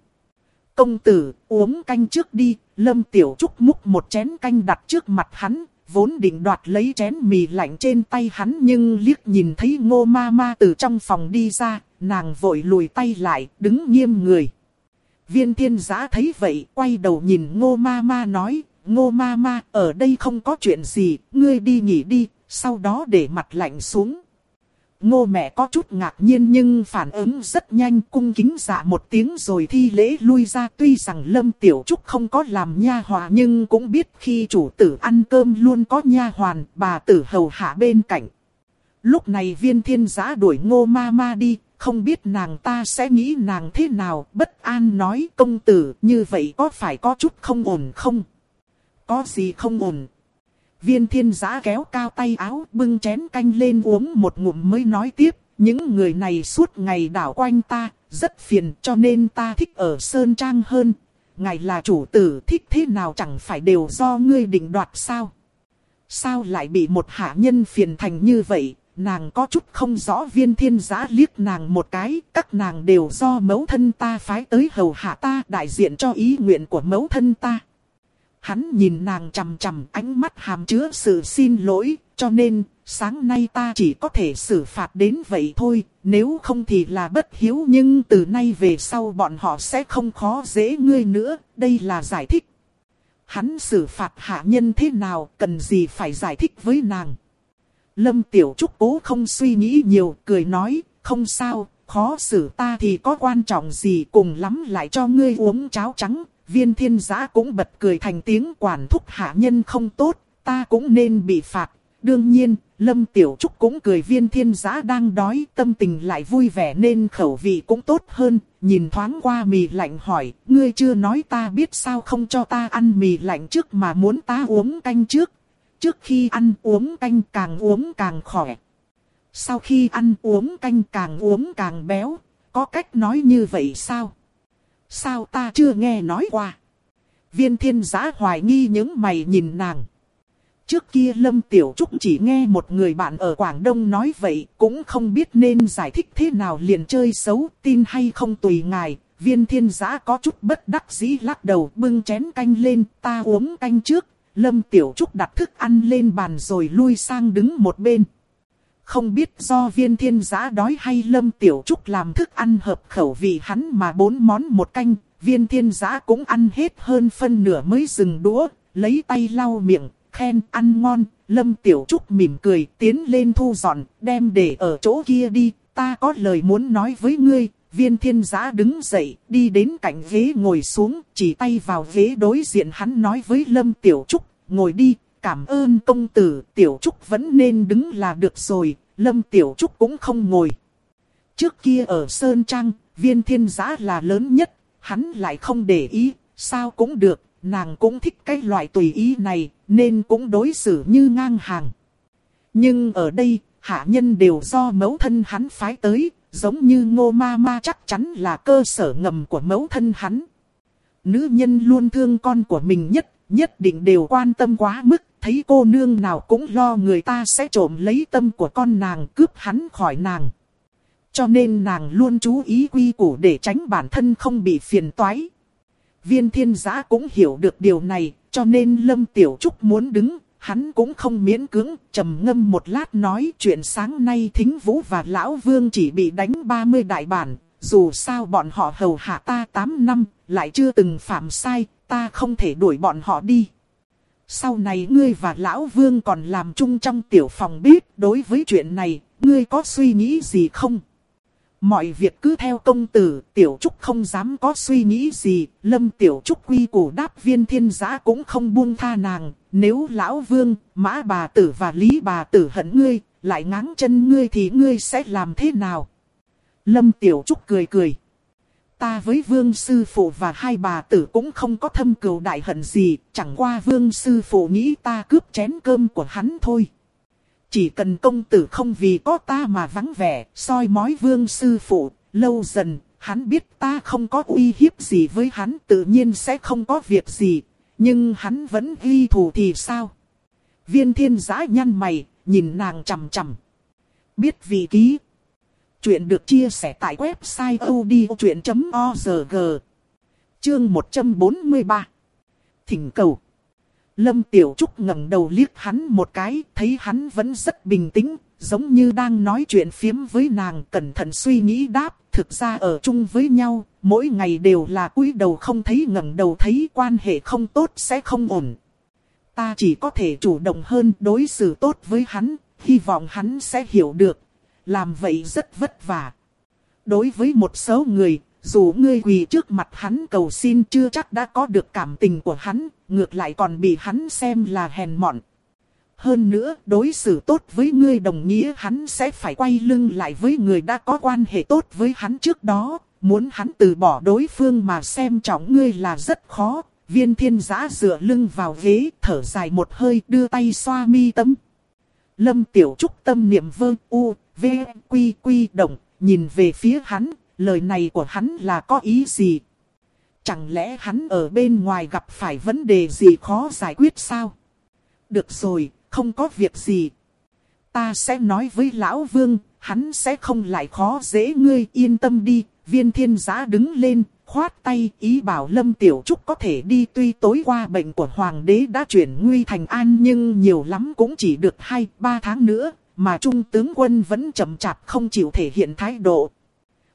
Công tử, uống canh trước đi, Lâm Tiểu Trúc múc một chén canh đặt trước mặt hắn, vốn định đoạt lấy chén mì lạnh trên tay hắn nhưng liếc nhìn thấy ngô ma ma từ trong phòng đi ra, nàng vội lùi tay lại, đứng nghiêm người. Viên thiên giã thấy vậy, quay đầu nhìn ngô ma ma nói, ngô ma ma, ở đây không có chuyện gì, ngươi đi nghỉ đi, sau đó để mặt lạnh xuống. Ngô mẹ có chút ngạc nhiên nhưng phản ứng rất nhanh cung kính dạ một tiếng rồi thi lễ lui ra tuy rằng Lâm Tiểu Trúc không có làm nha hòa nhưng cũng biết khi chủ tử ăn cơm luôn có nha hoàn bà tử hầu hạ bên cạnh. Lúc này viên thiên giã đuổi ngô ma ma đi, không biết nàng ta sẽ nghĩ nàng thế nào, bất an nói công tử như vậy có phải có chút không ổn không? Có gì không ổn? Viên thiên giã kéo cao tay áo bưng chén canh lên uống một ngụm mới nói tiếp. Những người này suốt ngày đảo quanh ta, rất phiền cho nên ta thích ở Sơn Trang hơn. Ngài là chủ tử thích thế nào chẳng phải đều do ngươi định đoạt sao? Sao lại bị một hạ nhân phiền thành như vậy? Nàng có chút không rõ viên thiên giã liếc nàng một cái, các nàng đều do mẫu thân ta phái tới hầu hạ ta đại diện cho ý nguyện của mẫu thân ta. Hắn nhìn nàng chằm chằm ánh mắt hàm chứa sự xin lỗi, cho nên, sáng nay ta chỉ có thể xử phạt đến vậy thôi, nếu không thì là bất hiếu nhưng từ nay về sau bọn họ sẽ không khó dễ ngươi nữa, đây là giải thích. Hắn xử phạt hạ nhân thế nào, cần gì phải giải thích với nàng. Lâm Tiểu Trúc cố không suy nghĩ nhiều, cười nói, không sao, khó xử ta thì có quan trọng gì cùng lắm lại cho ngươi uống cháo trắng, viên thiên giã cũng bật cười thành tiếng quản thúc hạ nhân không tốt, ta cũng nên bị phạt. Đương nhiên, Lâm Tiểu Trúc cũng cười viên thiên giã đang đói, tâm tình lại vui vẻ nên khẩu vị cũng tốt hơn. Nhìn thoáng qua mì lạnh hỏi, ngươi chưa nói ta biết sao không cho ta ăn mì lạnh trước mà muốn ta uống canh trước. Trước khi ăn uống canh càng uống càng khỏe. Sau khi ăn uống canh càng uống càng béo, có cách nói như vậy sao? Sao ta chưa nghe nói qua? Viên thiên giã hoài nghi những mày nhìn nàng. Trước kia Lâm Tiểu Trúc chỉ nghe một người bạn ở Quảng Đông nói vậy, cũng không biết nên giải thích thế nào liền chơi xấu, tin hay không tùy ngài. Viên thiên giã có chút bất đắc dĩ lắc đầu bưng chén canh lên, ta uống canh trước. Lâm Tiểu Trúc đặt thức ăn lên bàn rồi lui sang đứng một bên. Không biết do viên thiên giã đói hay Lâm Tiểu Trúc làm thức ăn hợp khẩu vị hắn mà bốn món một canh, viên thiên giã cũng ăn hết hơn phân nửa mới dừng đũa, lấy tay lau miệng, khen ăn ngon, Lâm Tiểu Trúc mỉm cười tiến lên thu dọn, đem để ở chỗ kia đi, ta có lời muốn nói với ngươi. Viên thiên giã đứng dậy, đi đến cạnh ghế ngồi xuống, chỉ tay vào ghế đối diện hắn nói với Lâm Tiểu Trúc, ngồi đi, cảm ơn công tử, Tiểu Trúc vẫn nên đứng là được rồi, Lâm Tiểu Trúc cũng không ngồi. Trước kia ở Sơn Trang, viên thiên giã là lớn nhất, hắn lại không để ý, sao cũng được, nàng cũng thích cái loại tùy ý này, nên cũng đối xử như ngang hàng. Nhưng ở đây, hạ nhân đều do mẫu thân hắn phái tới, giống như ngô ma ma chắc chắn là cơ sở ngầm của mẫu thân hắn. Nữ nhân luôn thương con của mình nhất, nhất định đều quan tâm quá mức, thấy cô nương nào cũng lo người ta sẽ trộm lấy tâm của con nàng cướp hắn khỏi nàng. Cho nên nàng luôn chú ý quy củ để tránh bản thân không bị phiền toái. Viên thiên giã cũng hiểu được điều này, cho nên Lâm Tiểu Trúc muốn đứng, hắn cũng không miễn cưỡng, trầm ngâm một lát nói chuyện sáng nay Thính Vũ và Lão Vương chỉ bị đánh 30 đại bản, dù sao bọn họ hầu hạ ta 8 năm, lại chưa từng phạm sai, ta không thể đuổi bọn họ đi. Sau này ngươi và Lão Vương còn làm chung trong tiểu phòng bếp, đối với chuyện này, ngươi có suy nghĩ gì không? Mọi việc cứ theo công tử, Tiểu Trúc không dám có suy nghĩ gì, Lâm Tiểu Trúc quy củ đáp viên thiên giã cũng không buông tha nàng, nếu Lão Vương, Mã bà tử và Lý bà tử hận ngươi, lại ngáng chân ngươi thì ngươi sẽ làm thế nào? Lâm Tiểu Trúc cười cười. Ta với vương sư phụ và hai bà tử cũng không có thâm cừu đại hận gì, chẳng qua vương sư phụ nghĩ ta cướp chén cơm của hắn thôi. Chỉ cần công tử không vì có ta mà vắng vẻ, soi mói vương sư phụ, lâu dần, hắn biết ta không có uy hiếp gì với hắn tự nhiên sẽ không có việc gì. Nhưng hắn vẫn ghi thù thì sao? Viên thiên giã nhăn mày, nhìn nàng chằm chằm. Biết vị ký. Chuyện được chia sẻ tại website odchuyện.org. Chương 143. Thỉnh cầu. Lâm Tiểu Trúc ngẩng đầu liếc hắn một cái, thấy hắn vẫn rất bình tĩnh, giống như đang nói chuyện phiếm với nàng, cẩn thận suy nghĩ đáp, thực ra ở chung với nhau, mỗi ngày đều là cúi đầu không thấy ngẩng đầu thấy quan hệ không tốt sẽ không ổn. Ta chỉ có thể chủ động hơn đối xử tốt với hắn, hy vọng hắn sẽ hiểu được, làm vậy rất vất vả. Đối với một số người, dù ngươi quỳ trước mặt hắn cầu xin chưa chắc đã có được cảm tình của hắn, ngược lại còn bị hắn xem là hèn mọn. Hơn nữa, đối xử tốt với ngươi đồng nghĩa hắn sẽ phải quay lưng lại với người đã có quan hệ tốt với hắn trước đó. Muốn hắn từ bỏ đối phương mà xem trọng ngươi là rất khó. Viên thiên giã dựa lưng vào ghế, thở dài một hơi, đưa tay xoa mi tâm. Lâm tiểu trúc tâm niệm vơ u, v, quy quy động, nhìn về phía hắn, lời này của hắn là có ý gì? Chẳng lẽ hắn ở bên ngoài gặp phải vấn đề gì khó giải quyết sao? Được rồi, không có việc gì. Ta sẽ nói với lão vương, hắn sẽ không lại khó dễ ngươi yên tâm đi. Viên thiên Giá đứng lên, khoát tay ý bảo Lâm Tiểu Trúc có thể đi tuy tối qua bệnh của Hoàng đế đã chuyển nguy thành an nhưng nhiều lắm cũng chỉ được 2-3 tháng nữa, mà Trung tướng quân vẫn chậm chạp không chịu thể hiện thái độ.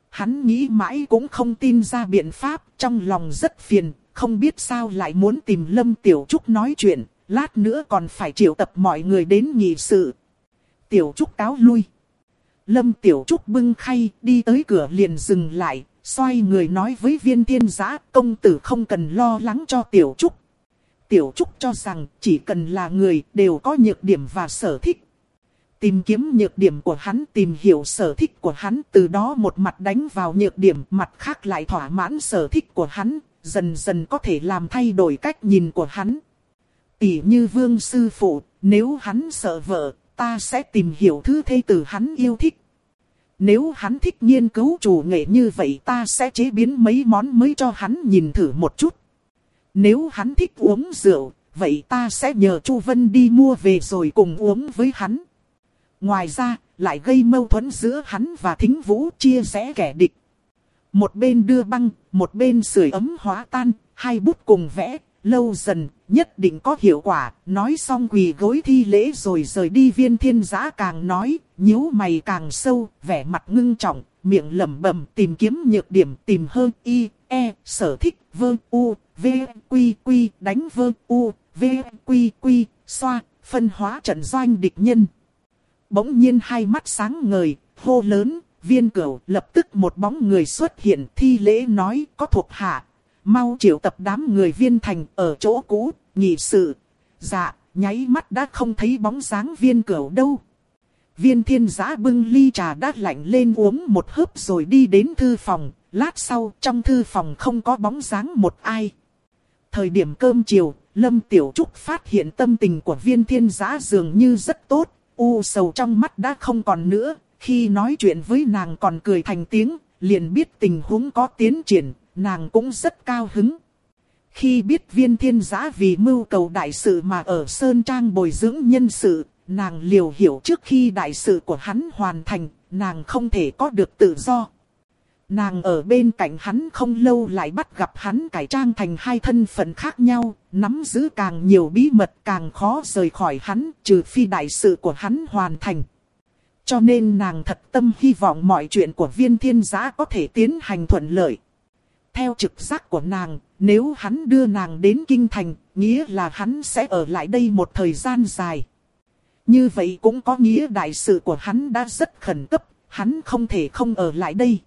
Hắn nghĩ mãi cũng không tin ra biện pháp, trong lòng rất phiền, không biết sao lại muốn tìm Lâm Tiểu Trúc nói chuyện, lát nữa còn phải triệu tập mọi người đến nghị sự. Tiểu Trúc cáo lui. Lâm Tiểu Trúc bưng khay đi tới cửa liền dừng lại, xoay người nói với viên thiên giã công tử không cần lo lắng cho tiểu trúc. Tiểu trúc cho rằng chỉ cần là người đều có nhược điểm và sở thích. Tìm kiếm nhược điểm của hắn, tìm hiểu sở thích của hắn, từ đó một mặt đánh vào nhược điểm, mặt khác lại thỏa mãn sở thích của hắn, dần dần có thể làm thay đổi cách nhìn của hắn. Tỷ như vương sư phụ, nếu hắn sợ vợ, ta sẽ tìm hiểu thứ thê tử hắn yêu thích. Nếu hắn thích nghiên cứu chủ nghệ như vậy ta sẽ chế biến mấy món mới cho hắn nhìn thử một chút. Nếu hắn thích uống rượu, vậy ta sẽ nhờ Chu Vân đi mua về rồi cùng uống với hắn. Ngoài ra, lại gây mâu thuẫn giữa hắn và thính vũ chia rẽ kẻ địch. Một bên đưa băng, một bên sưởi ấm hóa tan, hai bút cùng vẽ, lâu dần, nhất định có hiệu quả. Nói xong quỳ gối thi lễ rồi rời đi viên thiên giã càng nói, nhíu mày càng sâu, vẻ mặt ngưng trọng, miệng lẩm bẩm tìm kiếm nhược điểm tìm hơn y, e, sở thích, vơ, u, v, quy, quy, đánh vơ, u, v, quy, quy, xoa, phân hóa trận doanh địch nhân. Bỗng nhiên hai mắt sáng ngời, hô lớn, viên cửu lập tức một bóng người xuất hiện thi lễ nói có thuộc hạ. Mau triệu tập đám người viên thành ở chỗ cũ, nhị sự. Dạ, nháy mắt đã không thấy bóng dáng viên cửu đâu. Viên thiên giã bưng ly trà đã lạnh lên uống một hớp rồi đi đến thư phòng. Lát sau trong thư phòng không có bóng dáng một ai. Thời điểm cơm chiều, Lâm Tiểu Trúc phát hiện tâm tình của viên thiên giã dường như rất tốt, u sầu trong mắt đã không còn nữa, khi nói chuyện với nàng còn cười thành tiếng, liền biết tình huống có tiến triển, nàng cũng rất cao hứng. Khi biết viên thiên giã vì mưu cầu đại sự mà ở Sơn Trang bồi dưỡng nhân sự, nàng liều hiểu trước khi đại sự của hắn hoàn thành, nàng không thể có được tự do. Nàng ở bên cạnh hắn không lâu lại bắt gặp hắn cải trang thành hai thân phận khác nhau, nắm giữ càng nhiều bí mật càng khó rời khỏi hắn, trừ phi đại sự của hắn hoàn thành. Cho nên nàng thật tâm hy vọng mọi chuyện của viên thiên giã có thể tiến hành thuận lợi. Theo trực giác của nàng, nếu hắn đưa nàng đến kinh thành, nghĩa là hắn sẽ ở lại đây một thời gian dài. Như vậy cũng có nghĩa đại sự của hắn đã rất khẩn cấp, hắn không thể không ở lại đây.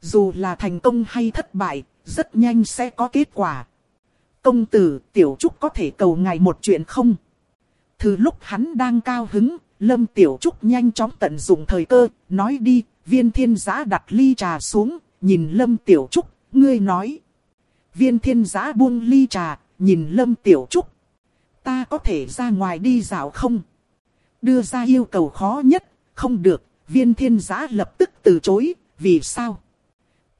Dù là thành công hay thất bại, rất nhanh sẽ có kết quả. Công tử, tiểu trúc có thể cầu ngài một chuyện không? Từ lúc hắn đang cao hứng, Lâm Tiểu Trúc nhanh chóng tận dụng thời cơ, nói đi, viên thiên giã đặt ly trà xuống, nhìn Lâm Tiểu Trúc, ngươi nói. Viên thiên giã buông ly trà, nhìn Lâm Tiểu Trúc. Ta có thể ra ngoài đi dạo không? Đưa ra yêu cầu khó nhất, không được, viên thiên giã lập tức từ chối, vì sao?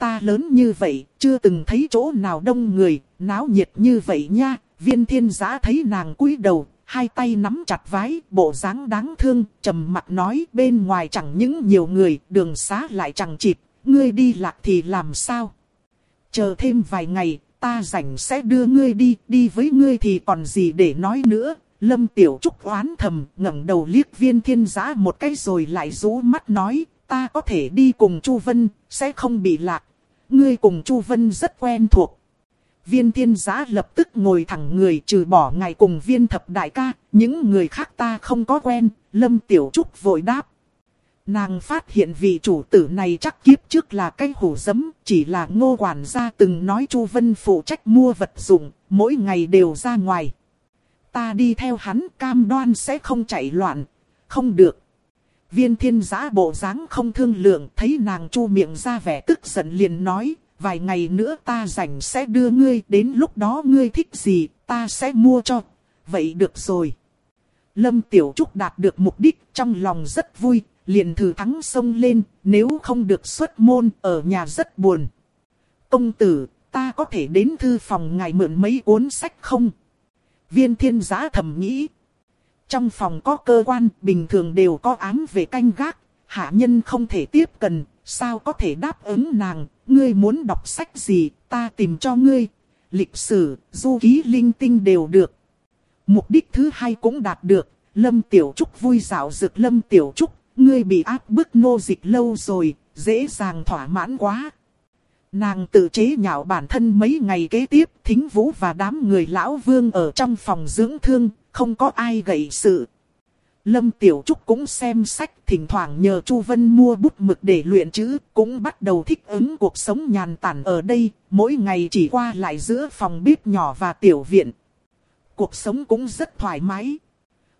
Ta lớn như vậy, chưa từng thấy chỗ nào đông người, náo nhiệt như vậy nha. Viên thiên giã thấy nàng cúi đầu, hai tay nắm chặt vái, bộ dáng đáng thương, trầm mặt nói bên ngoài chẳng những nhiều người, đường xá lại chẳng chịp, ngươi đi lạc thì làm sao? Chờ thêm vài ngày, ta rảnh sẽ đưa ngươi đi, đi với ngươi thì còn gì để nói nữa. Lâm Tiểu Trúc oán thầm, ngẩng đầu liếc viên thiên giã một cái rồi lại rũ mắt nói, ta có thể đi cùng Chu Vân, sẽ không bị lạc ngươi cùng Chu Vân rất quen thuộc. Viên thiên giá lập tức ngồi thẳng người trừ bỏ ngài cùng viên thập đại ca, những người khác ta không có quen, Lâm Tiểu Trúc vội đáp. Nàng phát hiện vị chủ tử này chắc kiếp trước là cái hủ dấm, chỉ là ngô quản gia từng nói Chu Vân phụ trách mua vật dụng, mỗi ngày đều ra ngoài. Ta đi theo hắn cam đoan sẽ không chạy loạn, không được. Viên thiên giã bộ dáng không thương lượng thấy nàng chu miệng ra vẻ tức giận liền nói, vài ngày nữa ta rảnh sẽ đưa ngươi đến lúc đó ngươi thích gì ta sẽ mua cho. Vậy được rồi. Lâm Tiểu Trúc đạt được mục đích trong lòng rất vui, liền thử thắng sông lên, nếu không được xuất môn ở nhà rất buồn. Công tử, ta có thể đến thư phòng ngài mượn mấy cuốn sách không? Viên thiên giã thầm nghĩ, trong phòng có cơ quan, bình thường đều có ám về canh gác, hạ nhân không thể tiếp cận, sao có thể đáp ứng nàng, ngươi muốn đọc sách gì, ta tìm cho ngươi. Lịch sử, du ký linh tinh đều được. Mục đích thứ hai cũng đạt được, Lâm Tiểu Trúc vui dạo dực Lâm Tiểu Trúc, ngươi bị áp bức nô dịch lâu rồi, dễ dàng thỏa mãn quá. Nàng tự chế nhạo bản thân mấy ngày kế tiếp, thính vũ và đám người lão vương ở trong phòng dưỡng thương, không có ai gậy sự. Lâm Tiểu Trúc cũng xem sách, thỉnh thoảng nhờ Chu Vân mua bút mực để luyện chữ, cũng bắt đầu thích ứng cuộc sống nhàn tản ở đây, mỗi ngày chỉ qua lại giữa phòng bếp nhỏ và tiểu viện. Cuộc sống cũng rất thoải mái.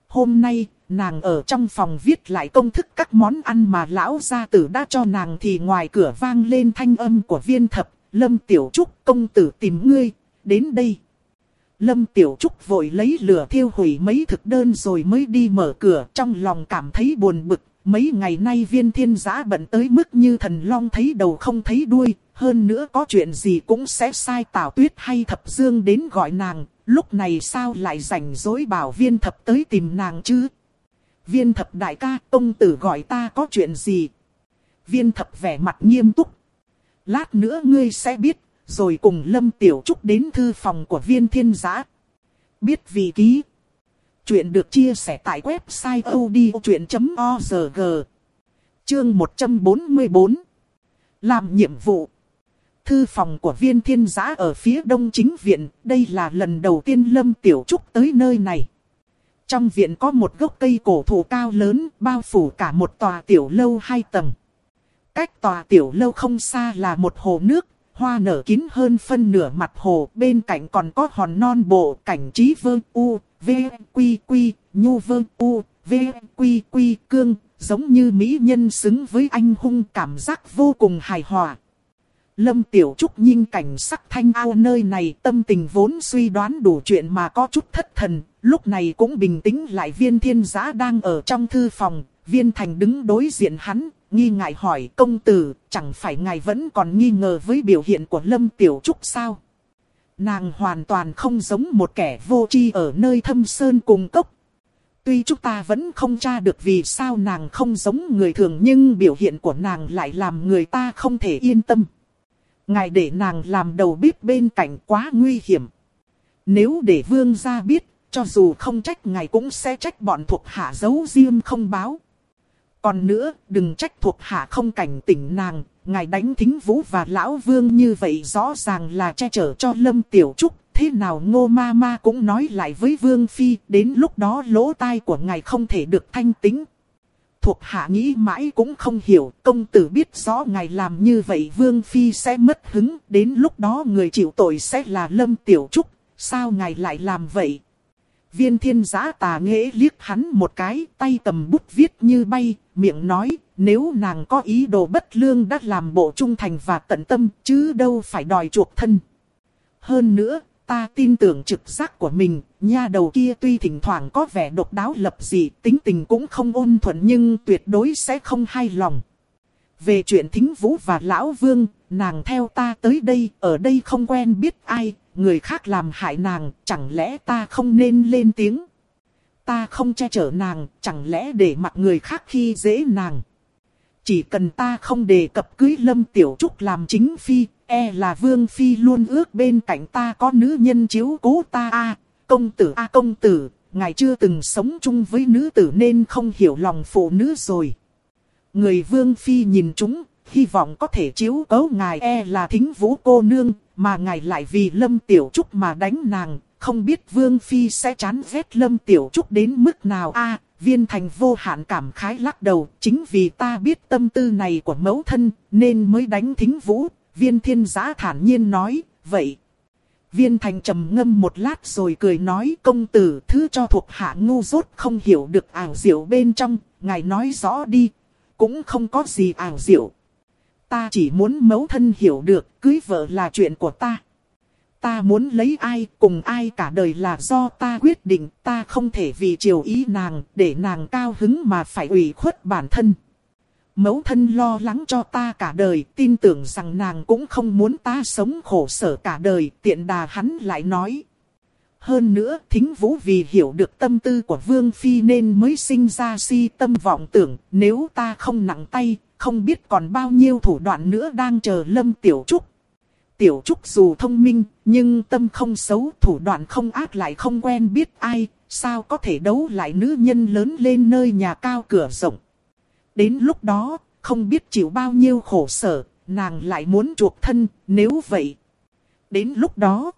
Hôm nay, nàng ở trong phòng viết lại công thức các món ăn mà lão gia tử đã cho nàng thì ngoài cửa vang lên thanh âm của viên thập, Lâm Tiểu Trúc công tử tìm ngươi, đến đây. Lâm Tiểu Trúc vội lấy lửa thiêu hủy mấy thực đơn rồi mới đi mở cửa trong lòng cảm thấy buồn bực. Mấy ngày nay viên thiên giã bận tới mức như thần long thấy đầu không thấy đuôi. Hơn nữa có chuyện gì cũng sẽ sai tảo tuyết hay thập dương đến gọi nàng. Lúc này sao lại rảnh rỗi bảo viên thập tới tìm nàng chứ? Viên thập đại ca, ông tử gọi ta có chuyện gì? Viên thập vẻ mặt nghiêm túc. Lát nữa ngươi sẽ biết, rồi cùng Lâm Tiểu Trúc đến thư phòng của viên thiên giã. Biết vị ký. Chuyện được chia sẻ tại website odchuyện.org. Chương 144. Làm nhiệm vụ. Thư phòng của viên thiên giã ở phía đông chính viện, đây là lần đầu tiên Lâm Tiểu Trúc tới nơi này. Trong viện có một gốc cây cổ thụ cao lớn, bao phủ cả một tòa tiểu lâu hai tầng. Cách tòa tiểu lâu không xa là một hồ nước, hoa nở kín hơn phân nửa mặt hồ, bên cạnh còn có hòn non bộ, cảnh trí vương u, v, quy quy, nhu vương u, v, quy quy, cương, giống như mỹ nhân xứng với anh hung cảm giác vô cùng hài hòa. Lâm Tiểu Trúc nhìn cảnh sắc thanh ao nơi này tâm tình vốn suy đoán đủ chuyện mà có chút thất thần, lúc này cũng bình tĩnh lại viên thiên giã đang ở trong thư phòng, viên thành đứng đối diện hắn, nghi ngại hỏi công tử, chẳng phải ngài vẫn còn nghi ngờ với biểu hiện của Lâm Tiểu Trúc sao? Nàng hoàn toàn không giống một kẻ vô tri ở nơi thâm sơn cùng cốc. Tuy chúng ta vẫn không tra được vì sao nàng không giống người thường nhưng biểu hiện của nàng lại làm người ta không thể yên tâm. Ngài để nàng làm đầu bếp bên cạnh quá nguy hiểm. Nếu để vương gia biết, cho dù không trách ngài cũng sẽ trách bọn thuộc hạ giấu riêng không báo. Còn nữa, đừng trách thuộc hạ không cảnh tỉnh nàng, ngài đánh thính vũ và lão vương như vậy rõ ràng là che chở cho lâm tiểu trúc. Thế nào ngô ma ma cũng nói lại với vương phi, đến lúc đó lỗ tai của ngài không thể được thanh tính. Thuộc hạ nghĩ mãi cũng không hiểu, công tử biết rõ ngài làm như vậy vương phi sẽ mất hứng, đến lúc đó người chịu tội sẽ là lâm tiểu trúc, sao ngài lại làm vậy? Viên thiên giã tà nghệ liếc hắn một cái, tay cầm bút viết như bay, miệng nói, nếu nàng có ý đồ bất lương đã làm bộ trung thành và tận tâm, chứ đâu phải đòi chuộc thân. Hơn nữa, ta tin tưởng trực giác của mình, nha đầu kia tuy thỉnh thoảng có vẻ độc đáo lập dị, tính tình cũng không ôn thuận nhưng tuyệt đối sẽ không hay lòng. Về chuyện thính vũ và lão vương, nàng theo ta tới đây, ở đây không quen biết ai, người khác làm hại nàng, chẳng lẽ ta không nên lên tiếng? Ta không che chở nàng, chẳng lẽ để mặc người khác khi dễ nàng? Chỉ cần ta không đề cập cưới Lâm Tiểu Trúc làm chính phi, e là Vương Phi luôn ước bên cạnh ta có nữ nhân chiếu cố ta a Công tử a công tử, ngài chưa từng sống chung với nữ tử nên không hiểu lòng phụ nữ rồi. Người Vương Phi nhìn chúng, hy vọng có thể chiếu cấu ngài e là thính vũ cô nương, mà ngài lại vì Lâm Tiểu Trúc mà đánh nàng, không biết Vương Phi sẽ chán ghét Lâm Tiểu Trúc đến mức nào a Viên thành vô hạn cảm khái lắc đầu, chính vì ta biết tâm tư này của mẫu thân, nên mới đánh thính vũ. Viên thiên giã thản nhiên nói, vậy. Viên thành trầm ngâm một lát rồi cười nói công tử thứ cho thuộc hạ ngu dốt không hiểu được ảo diệu bên trong, ngài nói rõ đi. Cũng không có gì ảo diệu. Ta chỉ muốn mẫu thân hiểu được cưới vợ là chuyện của ta. Ta muốn lấy ai cùng ai cả đời là do ta quyết định. Ta không thể vì chiều ý nàng để nàng cao hứng mà phải ủy khuất bản thân. Mẫu thân lo lắng cho ta cả đời, tin tưởng rằng nàng cũng không muốn ta sống khổ sở cả đời, tiện đà hắn lại nói. Hơn nữa, thính vũ vì hiểu được tâm tư của Vương Phi nên mới sinh ra si tâm vọng tưởng, nếu ta không nặng tay, không biết còn bao nhiêu thủ đoạn nữa đang chờ Lâm Tiểu Trúc. Tiểu Trúc dù thông minh, nhưng tâm không xấu, thủ đoạn không ác lại không quen biết ai, sao có thể đấu lại nữ nhân lớn lên nơi nhà cao cửa rộng. Đến lúc đó, không biết chịu bao nhiêu khổ sở, nàng lại muốn chuộc thân, nếu vậy. Đến lúc đó,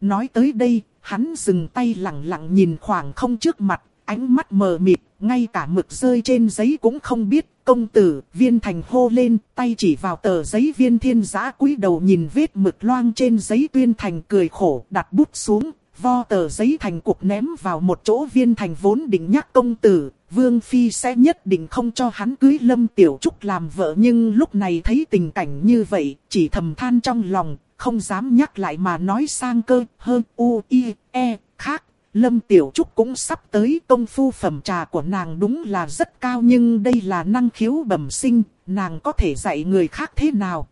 nói tới đây, hắn dừng tay lặng lặng nhìn khoảng không trước mặt, ánh mắt mờ mịt, ngay cả mực rơi trên giấy cũng không biết. Công tử, viên thành hô lên, tay chỉ vào tờ giấy viên thiên giã cúi đầu nhìn vết mực loang trên giấy tuyên thành cười khổ, đặt bút xuống, vo tờ giấy thành cục ném vào một chỗ viên thành vốn định nhắc công tử, Vương Phi sẽ nhất định không cho hắn cưới Lâm Tiểu Trúc làm vợ nhưng lúc này thấy tình cảnh như vậy, chỉ thầm than trong lòng, không dám nhắc lại mà nói sang cơ, hơn u, i, e, khác. Lâm Tiểu Trúc cũng sắp tới công phu phẩm trà của nàng đúng là rất cao nhưng đây là năng khiếu bẩm sinh, nàng có thể dạy người khác thế nào.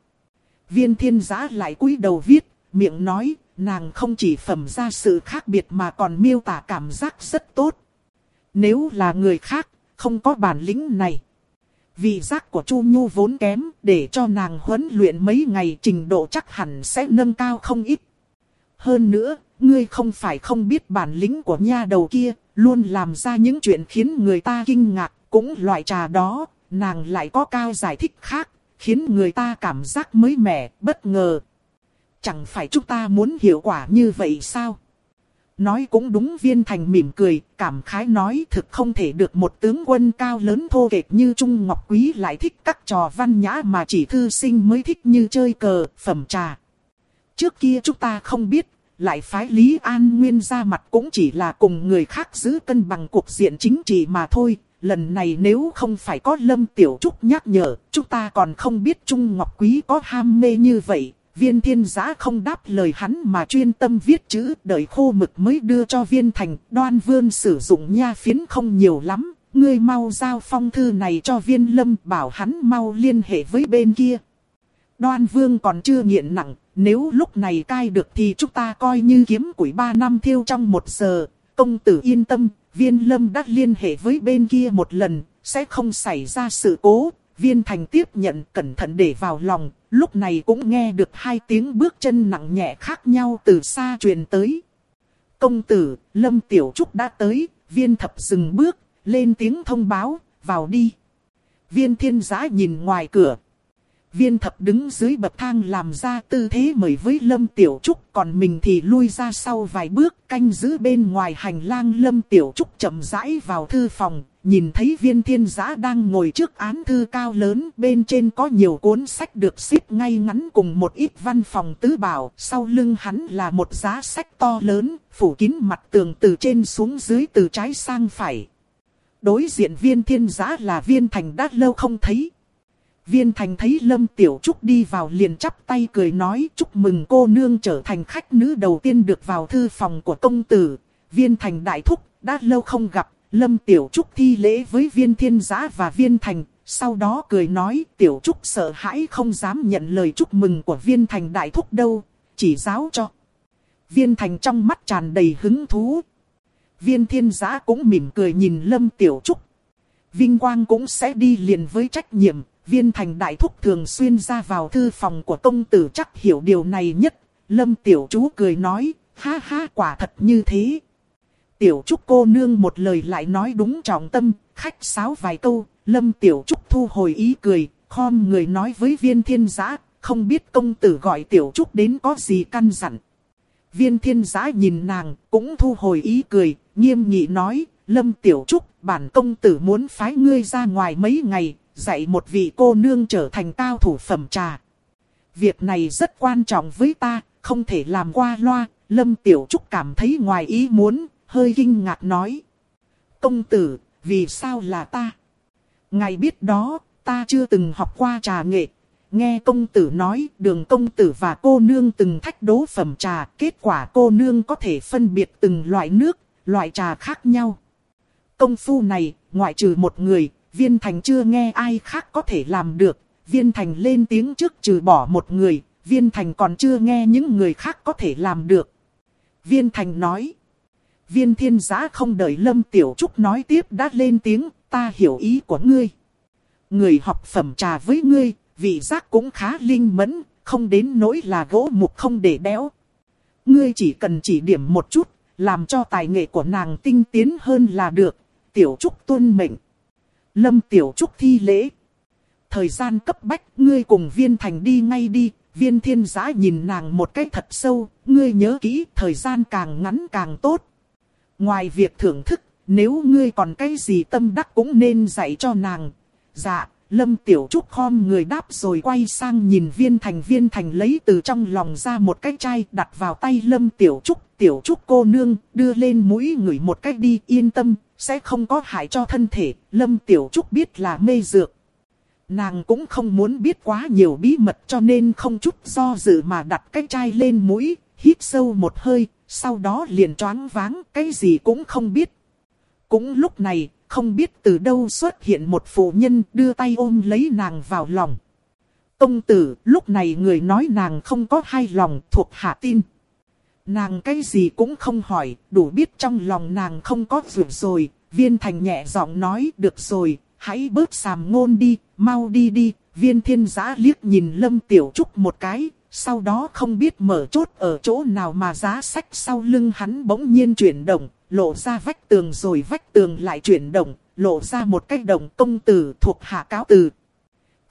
Viên thiên giã lại cúi đầu viết, miệng nói, nàng không chỉ phẩm ra sự khác biệt mà còn miêu tả cảm giác rất tốt. Nếu là người khác, không có bản lĩnh này. Vì giác của Chu Nhu vốn kém, để cho nàng huấn luyện mấy ngày trình độ chắc hẳn sẽ nâng cao không ít. Hơn nữa, ngươi không phải không biết bản lĩnh của nha đầu kia, luôn làm ra những chuyện khiến người ta kinh ngạc, cũng loại trà đó, nàng lại có cao giải thích khác, khiến người ta cảm giác mới mẻ, bất ngờ. Chẳng phải chúng ta muốn hiệu quả như vậy sao? Nói cũng đúng viên thành mỉm cười, cảm khái nói thực không thể được một tướng quân cao lớn thô kệch như Trung Ngọc Quý lại thích các trò văn nhã mà chỉ thư sinh mới thích như chơi cờ, phẩm trà. Trước kia chúng ta không biết, lại phái Lý An Nguyên ra mặt cũng chỉ là cùng người khác giữ cân bằng cuộc diện chính trị mà thôi. Lần này nếu không phải có Lâm Tiểu Trúc nhắc nhở, chúng ta còn không biết Trung Ngọc Quý có ham mê như vậy, Viên thiên giã không đáp lời hắn mà chuyên tâm viết chữ đợi khô mực mới đưa cho viên thành. Đoan vương sử dụng nha phiến không nhiều lắm. Ngươi mau giao phong thư này cho viên lâm bảo hắn mau liên hệ với bên kia. Đoan vương còn chưa nghiện nặng. Nếu lúc này cai được thì chúng ta coi như kiếm củi ba năm thiêu trong một giờ. Công tử yên tâm, viên lâm đã liên hệ với bên kia một lần, sẽ không xảy ra sự cố. Viên thành tiếp nhận cẩn thận để vào lòng, lúc này cũng nghe được hai tiếng bước chân nặng nhẹ khác nhau từ xa truyền tới. Công tử, Lâm Tiểu Trúc đã tới, viên thập dừng bước, lên tiếng thông báo, vào đi. Viên thiên giã nhìn ngoài cửa. Viên thập đứng dưới bậc thang làm ra tư thế mời với Lâm Tiểu Trúc, còn mình thì lui ra sau vài bước, canh giữ bên ngoài hành lang Lâm Tiểu Trúc chậm rãi vào thư phòng, nhìn thấy viên thiên giã đang ngồi trước án thư cao lớn, bên trên có nhiều cuốn sách được xếp ngay ngắn cùng một ít văn phòng tứ bảo, sau lưng hắn là một giá sách to lớn, phủ kín mặt tường từ trên xuống dưới từ trái sang phải. Đối diện viên thiên giã là viên thành đã lâu không thấy. Viên thành thấy Lâm Tiểu Trúc đi vào liền chắp tay cười nói chúc mừng cô nương trở thành khách nữ đầu tiên được vào thư phòng của công tử. Viên thành đại thúc, đã lâu không gặp, Lâm Tiểu Trúc thi lễ với viên thiên giã và viên thành, sau đó cười nói Tiểu Trúc sợ hãi không dám nhận lời chúc mừng của viên thành đại thúc đâu, chỉ giáo cho. Viên thành trong mắt tràn đầy hứng thú. Viên thiên giã cũng mỉm cười nhìn Lâm Tiểu Trúc. Vinh Quang cũng sẽ đi liền với trách nhiệm, viên thành đại thúc thường xuyên ra vào thư phòng của công tử chắc hiểu điều này nhất. Lâm Tiểu Chú cười nói, ha ha quả thật như thế, Tiểu Trúc cô nương một lời lại nói đúng trọng tâm, khách sáo vài câu, Lâm Tiểu Trúc thu hồi ý cười, khom người nói với viên thiên giã, không biết công tử gọi Tiểu Trúc đến có gì căn dặn. Viên thiên giã nhìn nàng, cũng thu hồi ý cười, nghiêm nghị nói, Lâm Tiểu Trúc, bản công tử muốn phái ngươi ra ngoài mấy ngày, dạy một vị cô nương trở thành cao thủ phẩm trà. Việc này rất quan trọng với ta, không thể làm qua loa, Lâm Tiểu Trúc cảm thấy ngoài ý muốn, hơi kinh ngạc nói. Công tử, vì sao là ta? Ngài biết đó, ta chưa từng học qua trà nghệ. Nghe công tử nói, đường công tử và cô nương từng thách đố phẩm trà, kết quả cô nương có thể phân biệt từng loại nước, loại trà khác nhau. Công phu này, ngoại trừ một người, viên thành chưa nghe ai khác có thể làm được. Viên thành lên tiếng trước trừ bỏ một người, viên thành còn chưa nghe những người khác có thể làm được. Viên thành nói. Viên thiên giá không đợi Lâm Tiểu Trúc nói tiếp đã lên tiếng, ta hiểu ý của ngươi. Người học phẩm trà với ngươi, vị giác cũng khá linh mẫn, không đến nỗi là gỗ mục không để đéo. Ngươi chỉ cần chỉ điểm một chút, làm cho tài nghệ của nàng tinh tiến hơn là được. Tiểu Trúc tuân mệnh. Lâm Tiểu Trúc thi lễ. Thời gian cấp bách, ngươi cùng viên thành đi ngay đi. Viên thiên giã nhìn nàng một cách thật sâu, ngươi nhớ kỹ thời gian càng ngắn càng tốt. Ngoài việc thưởng thức, nếu ngươi còn cái gì tâm đắc cũng nên dạy cho nàng. Dạ, Lâm Tiểu Trúc khom người đáp rồi quay sang nhìn viên thành viên thành lấy từ trong lòng ra một cái chai đặt vào tay Lâm Tiểu Trúc. Tiểu Trúc cô nương đưa lên mũi ngửi một cách đi yên tâm, sẽ không có hại cho thân thể. Lâm Tiểu Trúc biết là mê dược. Nàng cũng không muốn biết quá nhiều bí mật cho nên không chút do dự mà đặt cái chai lên mũi, hít sâu một hơi, sau đó liền choáng váng, cái gì cũng không biết. Cũng lúc này, không biết từ đâu xuất hiện một phụ nhân đưa tay ôm lấy nàng vào lòng. Công tử, lúc này người nói nàng không có hai lòng thuộc hạ tin. Nàng cái gì cũng không hỏi, đủ biết trong lòng nàng không có vượt rồi. Viên thành nhẹ giọng nói, được rồi, hãy bớt sàm ngôn đi, mau đi đi. Viên thiên giã liếc nhìn Lâm Tiểu Trúc một cái, sau đó không biết mở chốt ở chỗ nào mà giá sách sau lưng hắn bỗng nhiên chuyển động, lộ ra vách tường rồi vách tường lại chuyển động, lộ ra một cái đồng công tử thuộc hạ cáo từ.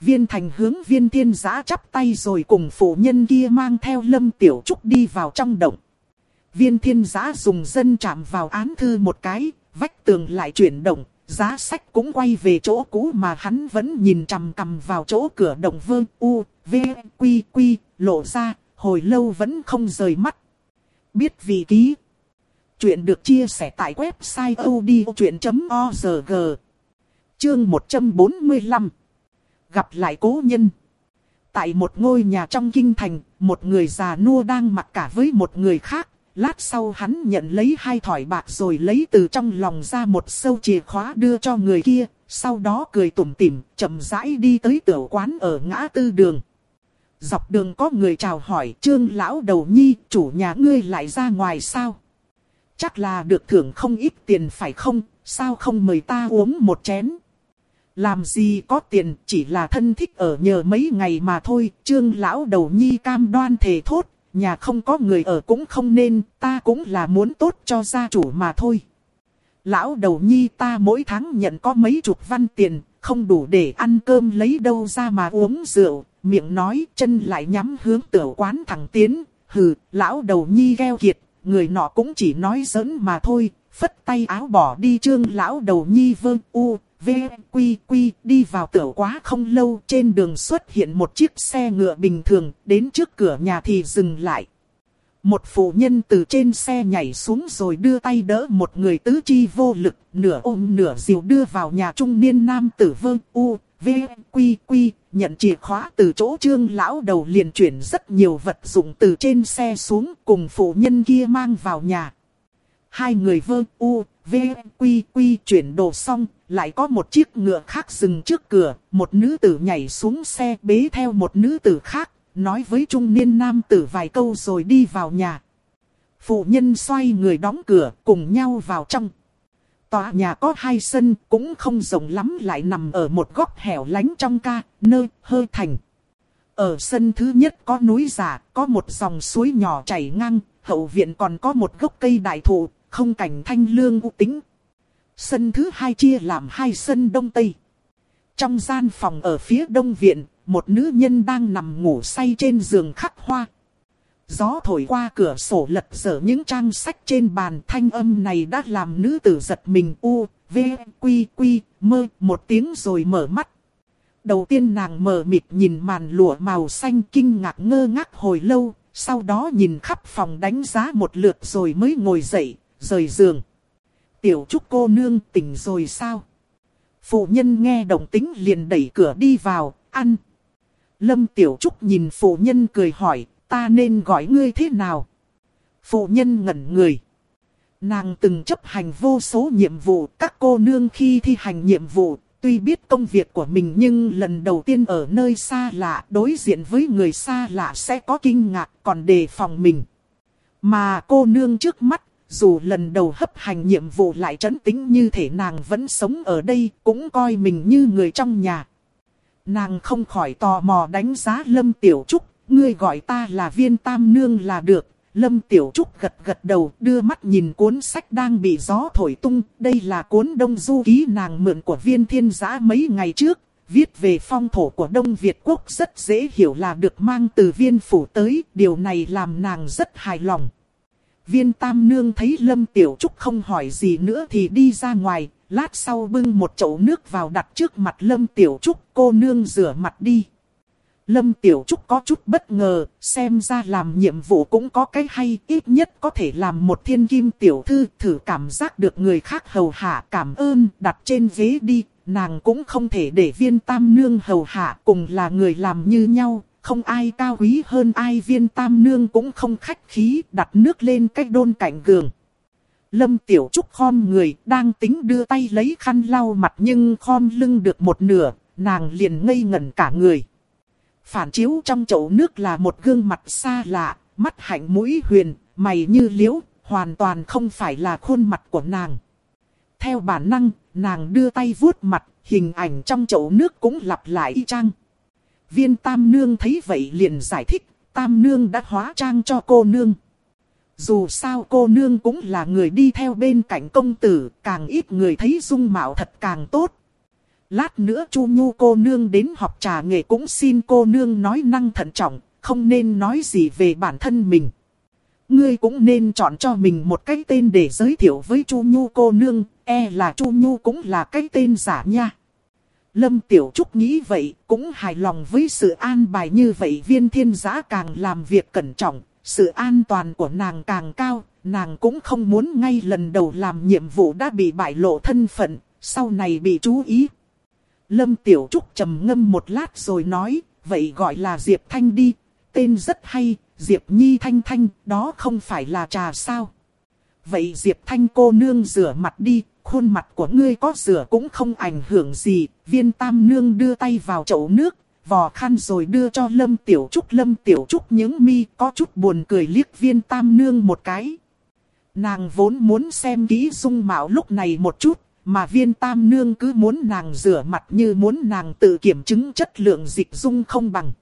Viên thành hướng viên thiên giã chắp tay rồi cùng phụ nhân kia mang theo lâm tiểu trúc đi vào trong động. Viên thiên giã dùng dân chạm vào án thư một cái, vách tường lại chuyển động, giá sách cũng quay về chỗ cũ mà hắn vẫn nhìn chằm chằm vào chỗ cửa động vương u, v, quy quy, lộ ra, hồi lâu vẫn không rời mắt. Biết vị ký. Chuyện được chia sẻ tại website odchuyện.org. Chương 145. Gặp lại cố nhân. Tại một ngôi nhà trong kinh thành, một người già nua đang mặc cả với một người khác. Lát sau hắn nhận lấy hai thỏi bạc rồi lấy từ trong lòng ra một sâu chìa khóa đưa cho người kia. Sau đó cười tủm tỉm, chậm rãi đi tới tiểu quán ở ngã tư đường. Dọc đường có người chào hỏi trương lão đầu nhi, chủ nhà ngươi lại ra ngoài sao? Chắc là được thưởng không ít tiền phải không, sao không mời ta uống một chén? Làm gì có tiền, chỉ là thân thích ở nhờ mấy ngày mà thôi, trương lão đầu nhi cam đoan thề thốt, nhà không có người ở cũng không nên, ta cũng là muốn tốt cho gia chủ mà thôi. Lão đầu nhi ta mỗi tháng nhận có mấy chục văn tiền, không đủ để ăn cơm lấy đâu ra mà uống rượu, miệng nói chân lại nhắm hướng tiểu quán thẳng tiến, hừ, lão đầu nhi gheo kiệt, người nọ cũng chỉ nói giỡn mà thôi, phất tay áo bỏ đi trương lão đầu nhi vương u, v, quy quy, đi vào tiểu quá không lâu trên đường xuất hiện một chiếc xe ngựa bình thường, đến trước cửa nhà thì dừng lại. Một phụ nhân từ trên xe nhảy xuống rồi đưa tay đỡ một người tứ chi vô lực, nửa ôm nửa dìu đưa vào nhà trung niên nam tử vương u, v, quy quy, nhận chìa khóa từ chỗ trương lão đầu liền chuyển rất nhiều vật dụng từ trên xe xuống cùng phụ nhân kia mang vào nhà. Hai người vơ u, v, quy quy chuyển đồ xong, lại có một chiếc ngựa khác dừng trước cửa, một nữ tử nhảy xuống xe bế theo một nữ tử khác, nói với trung niên nam tử vài câu rồi đi vào nhà. Phụ nhân xoay người đóng cửa, cùng nhau vào trong. Tòa nhà có hai sân, cũng không rộng lắm lại nằm ở một góc hẻo lánh trong ca, nơi hơi thành. Ở sân thứ nhất có núi giả, có một dòng suối nhỏ chảy ngang, hậu viện còn có một gốc cây đại thụ, không cảnh thanh lương u tính. Sân thứ hai chia làm hai sân đông tây. Trong gian phòng ở phía đông viện, một nữ nhân đang nằm ngủ say trên giường khắc hoa. Gió thổi qua cửa sổ lật dở những trang sách trên bàn thanh âm này đã làm nữ tử giật mình u, v, quy, quy, mơ một tiếng rồi mở mắt. Đầu tiên nàng mở mịt nhìn màn lụa màu xanh kinh ngạc ngơ ngác hồi lâu, sau đó nhìn khắp phòng đánh giá một lượt rồi mới ngồi dậy, rời giường. Tiểu trúc cô nương tỉnh rồi sao? Phụ nhân nghe động tính liền đẩy cửa đi vào, ăn. Lâm Tiểu Trúc nhìn phụ nhân cười hỏi, ta nên gọi ngươi thế nào? Phụ nhân ngẩn người. Nàng từng chấp hành vô số nhiệm vụ, các cô nương khi thi hành nhiệm vụ, tuy biết công việc của mình nhưng lần đầu tiên ở nơi xa lạ, đối diện với người xa lạ sẽ có kinh ngạc, còn đề phòng mình. Mà cô nương trước mắt, dù lần đầu hấp hành nhiệm vụ lại trấn tính như thể nàng vẫn sống ở đây, cũng coi mình như người trong nhà. Nàng không khỏi tò mò đánh giá Lâm Tiểu Trúc, ngươi gọi ta là viên tam nương là được. Lâm Tiểu Trúc gật gật đầu đưa mắt nhìn cuốn sách đang bị gió thổi tung. Đây là cuốn đông du ký nàng mượn của viên thiên giã mấy ngày trước. Viết về phong thổ của Đông Việt Quốc rất dễ hiểu là được mang từ viên phủ tới. Điều này làm nàng rất hài lòng. Viên tam nương thấy Lâm Tiểu Trúc không hỏi gì nữa thì đi ra ngoài, lát sau bưng một chậu nước vào đặt trước mặt Lâm Tiểu Trúc, cô nương rửa mặt đi. Lâm Tiểu Trúc có chút bất ngờ, xem ra làm nhiệm vụ cũng có cái hay, ít nhất có thể làm một thiên kim tiểu thư, thử cảm giác được người khác hầu hạ cảm ơn, đặt trên ghế đi, nàng cũng không thể để viên tam nương hầu hạ, cùng là người làm như nhau, không ai cao quý hơn ai viên tam nương cũng không khách khí, đặt nước lên cách đôn cạnh gường. Lâm Tiểu Trúc khom người, đang tính đưa tay lấy khăn lau mặt nhưng khom lưng được một nửa, nàng liền ngây ngẩn cả người. Phản chiếu trong chậu nước là một gương mặt xa lạ, mắt hạnh mũi huyền, mày như liễu, hoàn toàn không phải là khuôn mặt của nàng. Theo bản năng, nàng đưa tay vuốt mặt, hình ảnh trong chậu nước cũng lặp lại y chang. Viên tam nương thấy vậy liền giải thích, tam nương đã hóa trang cho cô nương. Dù sao cô nương cũng là người đi theo bên cạnh công tử, càng ít người thấy dung mạo thật càng tốt. Lát nữa Chu Nhu cô nương đến học trà nghề cũng xin cô nương nói năng thận trọng, không nên nói gì về bản thân mình. Ngươi cũng nên chọn cho mình một cái tên để giới thiệu với Chu Nhu cô nương, e là Chu Nhu cũng là cái tên giả nha. Lâm Tiểu Trúc nghĩ vậy, cũng hài lòng với sự an bài như vậy viên thiên giã càng làm việc cẩn trọng, sự an toàn của nàng càng cao, nàng cũng không muốn ngay lần đầu làm nhiệm vụ đã bị bại lộ thân phận, sau này bị chú ý. Lâm Tiểu Trúc trầm ngâm một lát rồi nói, vậy gọi là Diệp Thanh đi, tên rất hay, Diệp Nhi Thanh Thanh, đó không phải là trà sao. Vậy Diệp Thanh cô nương rửa mặt đi, khuôn mặt của ngươi có rửa cũng không ảnh hưởng gì, viên tam nương đưa tay vào chậu nước, vò khăn rồi đưa cho Lâm Tiểu Trúc. Lâm Tiểu Trúc những mi có chút buồn cười liếc viên tam nương một cái. Nàng vốn muốn xem kỹ dung mạo lúc này một chút, mà viên tam nương cứ muốn nàng rửa mặt như muốn nàng tự kiểm chứng chất lượng dịch dung không bằng.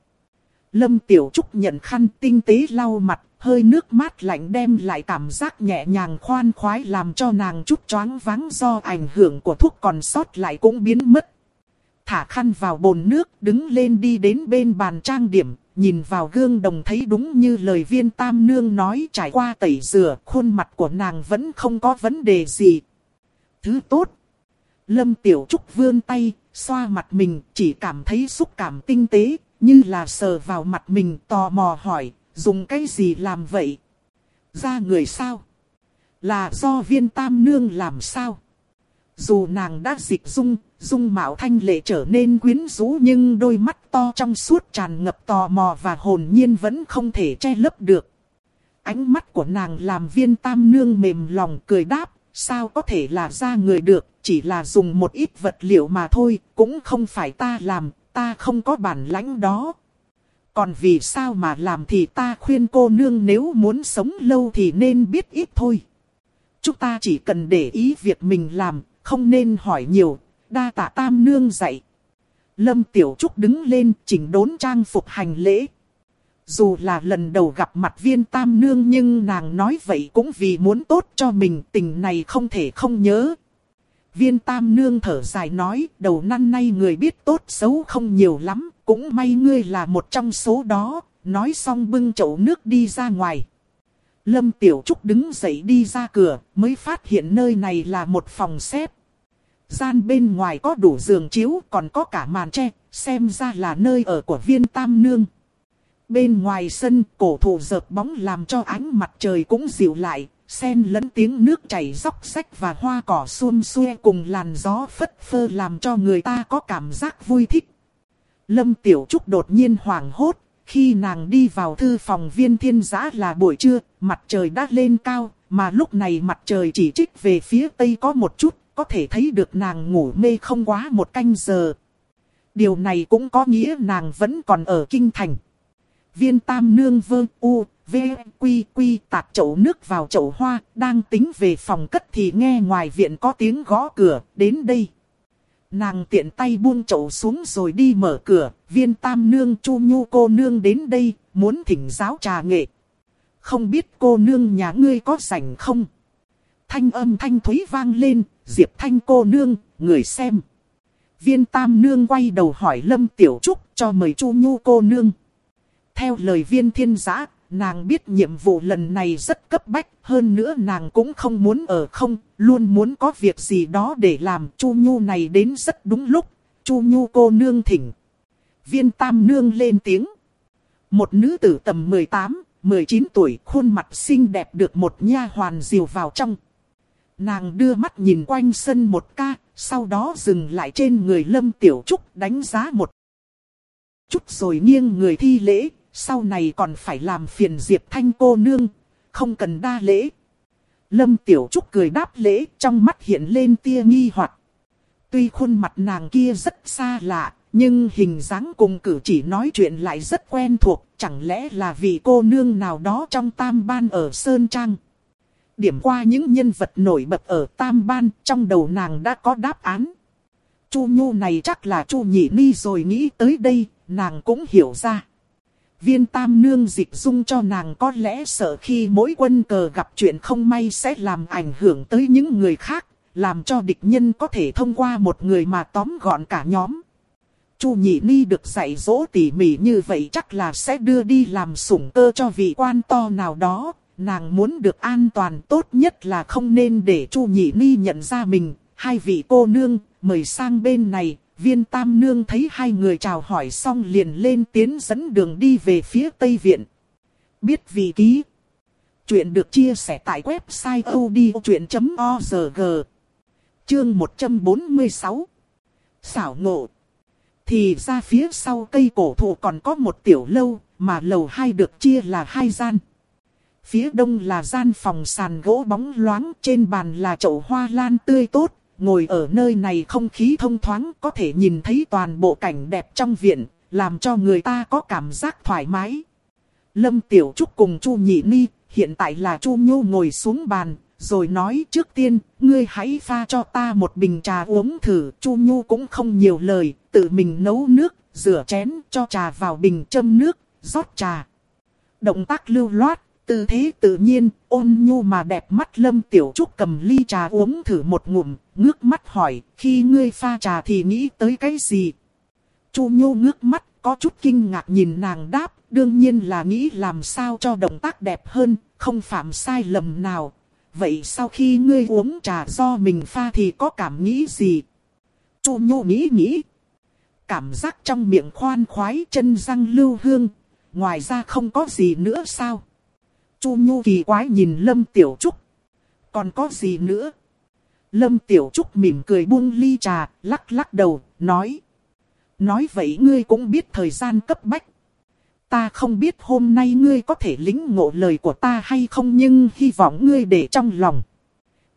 Lâm Tiểu Trúc nhận khăn tinh tế lau mặt, hơi nước mát lạnh đem lại cảm giác nhẹ nhàng khoan khoái làm cho nàng chút choáng váng do ảnh hưởng của thuốc còn sót lại cũng biến mất. Thả khăn vào bồn nước, đứng lên đi đến bên bàn trang điểm, nhìn vào gương đồng thấy đúng như lời viên tam nương nói trải qua tẩy rửa, khuôn mặt của nàng vẫn không có vấn đề gì, thứ tốt. Lâm Tiểu Trúc vươn tay, xoa mặt mình, chỉ cảm thấy xúc cảm tinh tế, như là sờ vào mặt mình tò mò hỏi, dùng cái gì làm vậy? Ra người sao? Là do viên tam nương làm sao? Dù nàng đã dịch dung, dung mạo thanh lệ trở nên quyến rũ nhưng đôi mắt to trong suốt tràn ngập tò mò và hồn nhiên vẫn không thể che lấp được. Ánh mắt của nàng làm viên tam nương mềm lòng cười đáp, Sao có thể là ra người được, chỉ là dùng một ít vật liệu mà thôi, cũng không phải ta làm, ta không có bản lãnh đó. Còn vì sao mà làm thì ta khuyên cô nương nếu muốn sống lâu thì nên biết ít thôi. Chúng ta chỉ cần để ý việc mình làm, không nên hỏi nhiều, đa tạ tam nương dạy. Lâm Tiểu Trúc đứng lên chỉnh đốn trang phục hành lễ. Dù là lần đầu gặp mặt viên tam nương nhưng nàng nói vậy cũng vì muốn tốt cho mình tình này không thể không nhớ. Viên tam nương thở dài nói đầu năm nay người biết tốt xấu không nhiều lắm, cũng may ngươi là một trong số đó, nói xong bưng chậu nước đi ra ngoài. Lâm Tiểu Trúc đứng dậy đi ra cửa, mới phát hiện nơi này là một phòng xếp. Gian bên ngoài có đủ giường chiếu, còn có cả màn tre, xem ra là nơi ở của viên tam nương. Bên ngoài sân, cổ thụ dợp bóng làm cho ánh mặt trời cũng dịu lại, sen lẫn tiếng nước chảy róc rách và hoa cỏ xuôn xuê cùng làn gió phất phơ làm cho người ta có cảm giác vui thích. Lâm Tiểu Trúc đột nhiên hoảng hốt, khi nàng đi vào thư phòng viên thiên giã là buổi trưa, mặt trời đã lên cao, mà lúc này mặt trời chỉ trích về phía tây có một chút, có thể thấy được nàng ngủ mê không quá một canh giờ. Điều này cũng có nghĩa nàng vẫn còn ở kinh thành viên tam nương vơ u, v, quy quy tạt chậu nước vào chậu hoa, đang tính về phòng cất thì nghe ngoài viện có tiếng gõ cửa, đến đây. Nàng tiện tay buông chậu xuống rồi đi mở cửa, viên tam nương chu nhu cô nương đến đây, muốn thỉnh giáo trà nghệ. Không biết cô nương nhà ngươi có rảnh không? Thanh âm thanh thúy vang lên, diệp thanh cô nương, người xem. Viên tam nương quay đầu hỏi lâm tiểu trúc cho mời chu nhu cô nương. Theo lời viên thiên giã, nàng biết nhiệm vụ lần này rất cấp bách, hơn nữa nàng cũng không muốn ở không, luôn muốn có việc gì đó để làm. Chu Nhu này đến rất đúng lúc, Chu Nhu cô nương thỉnh. Viên Tam Nương lên tiếng. Một nữ tử tầm 18, 19 tuổi, khuôn mặt xinh đẹp được một nha hoàn diều vào trong. Nàng đưa mắt nhìn quanh sân một ca, sau đó dừng lại trên người Lâm Tiểu Trúc đánh giá một chút rồi nghiêng người thi lễ, sau này còn phải làm phiền Diệp Thanh cô nương, không cần đa lễ. Lâm Tiểu Trúc cười đáp lễ, trong mắt hiện lên tia nghi hoặc. Tuy khuôn mặt nàng kia rất xa lạ, nhưng hình dáng cùng cử chỉ nói chuyện lại rất quen thuộc, chẳng lẽ là vì cô nương nào đó trong tam ban ở Sơn Trang. Điểm qua những nhân vật nổi bật ở tam ban, trong đầu nàng đã có đáp án. Chu Nhu này chắc là Chu Nhị Ni rồi nghĩ tới đây, nàng cũng hiểu ra. Viên tam nương dịch dung cho nàng có lẽ sợ khi mỗi quân cờ gặp chuyện không may sẽ làm ảnh hưởng tới những người khác, làm cho địch nhân có thể thông qua một người mà tóm gọn cả nhóm. Chu Nhị Ni được dạy dỗ tỉ mỉ như vậy chắc là sẽ đưa đi làm sủng cơ cho vị quan to nào đó. Nàng muốn được an toàn tốt nhất là không nên để Chu Nhị Ni nhận ra mình. Hai vị cô nương mời sang bên này. Viên Tam Nương thấy hai người chào hỏi xong liền lên tiến dẫn đường đi về phía Tây Viện. Biết vị ký. Chuyện được chia sẻ tại website odchuyện.org. Chương 146. Xảo ngộ. Thì ra phía sau cây cổ thụ còn có một tiểu lâu, mà lầu hai được chia là hai gian. Phía đông là gian phòng sàn gỗ bóng loáng, trên bàn là chậu hoa lan tươi tốt, ngồi ở nơi này không khí thông thoáng có thể nhìn thấy toàn bộ cảnh đẹp trong viện, làm cho người ta có cảm giác thoải mái. Lâm Tiểu Trúc cùng Chu Nhị Ni, hiện tại là Chu Nhu ngồi xuống bàn, rồi nói trước tiên, ngươi hãy pha cho ta một bình trà uống thử. Chu Nhu cũng không nhiều lời, tự mình nấu nước, rửa chén, cho trà vào bình châm nước, rót trà. Động tác lưu loát, tư thế tự nhiên, ôn nhu mà đẹp mắt Lâm Tiểu Trúc cầm ly trà uống thử một ngụm, ngước mắt hỏi, khi ngươi pha trà thì nghĩ tới cái gì? Chu Nhu ngước mắt, có chút kinh ngạc nhìn nàng đáp, đương nhiên là nghĩ làm sao cho động tác đẹp hơn, không phạm sai lầm nào, vậy sau khi ngươi uống trà do mình pha thì có cảm nghĩ gì? Chu Nhu nghĩ nghĩ. Cảm giác trong miệng khoan khoái chân răng lưu hương, ngoài ra không có gì nữa sao? Chu Nhu kỳ quái nhìn Lâm Tiểu Trúc. Còn có gì nữa? Lâm Tiểu Trúc mỉm cười buông ly trà, lắc lắc đầu, nói. Nói vậy ngươi cũng biết thời gian cấp bách. Ta không biết hôm nay ngươi có thể lính ngộ lời của ta hay không nhưng hy vọng ngươi để trong lòng.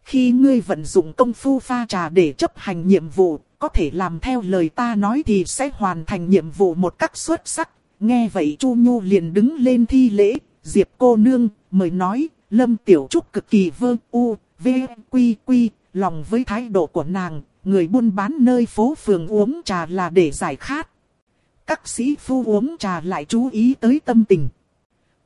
Khi ngươi vận dụng công phu pha trà để chấp hành nhiệm vụ, có thể làm theo lời ta nói thì sẽ hoàn thành nhiệm vụ một cách xuất sắc. Nghe vậy Chu Nhu liền đứng lên thi lễ, Diệp cô nương, mời nói, Lâm Tiểu Trúc cực kỳ vơ u, v, quy quy, lòng với thái độ của nàng, người buôn bán nơi phố phường uống trà là để giải khát các sĩ phu uống trà lại chú ý tới tâm tình.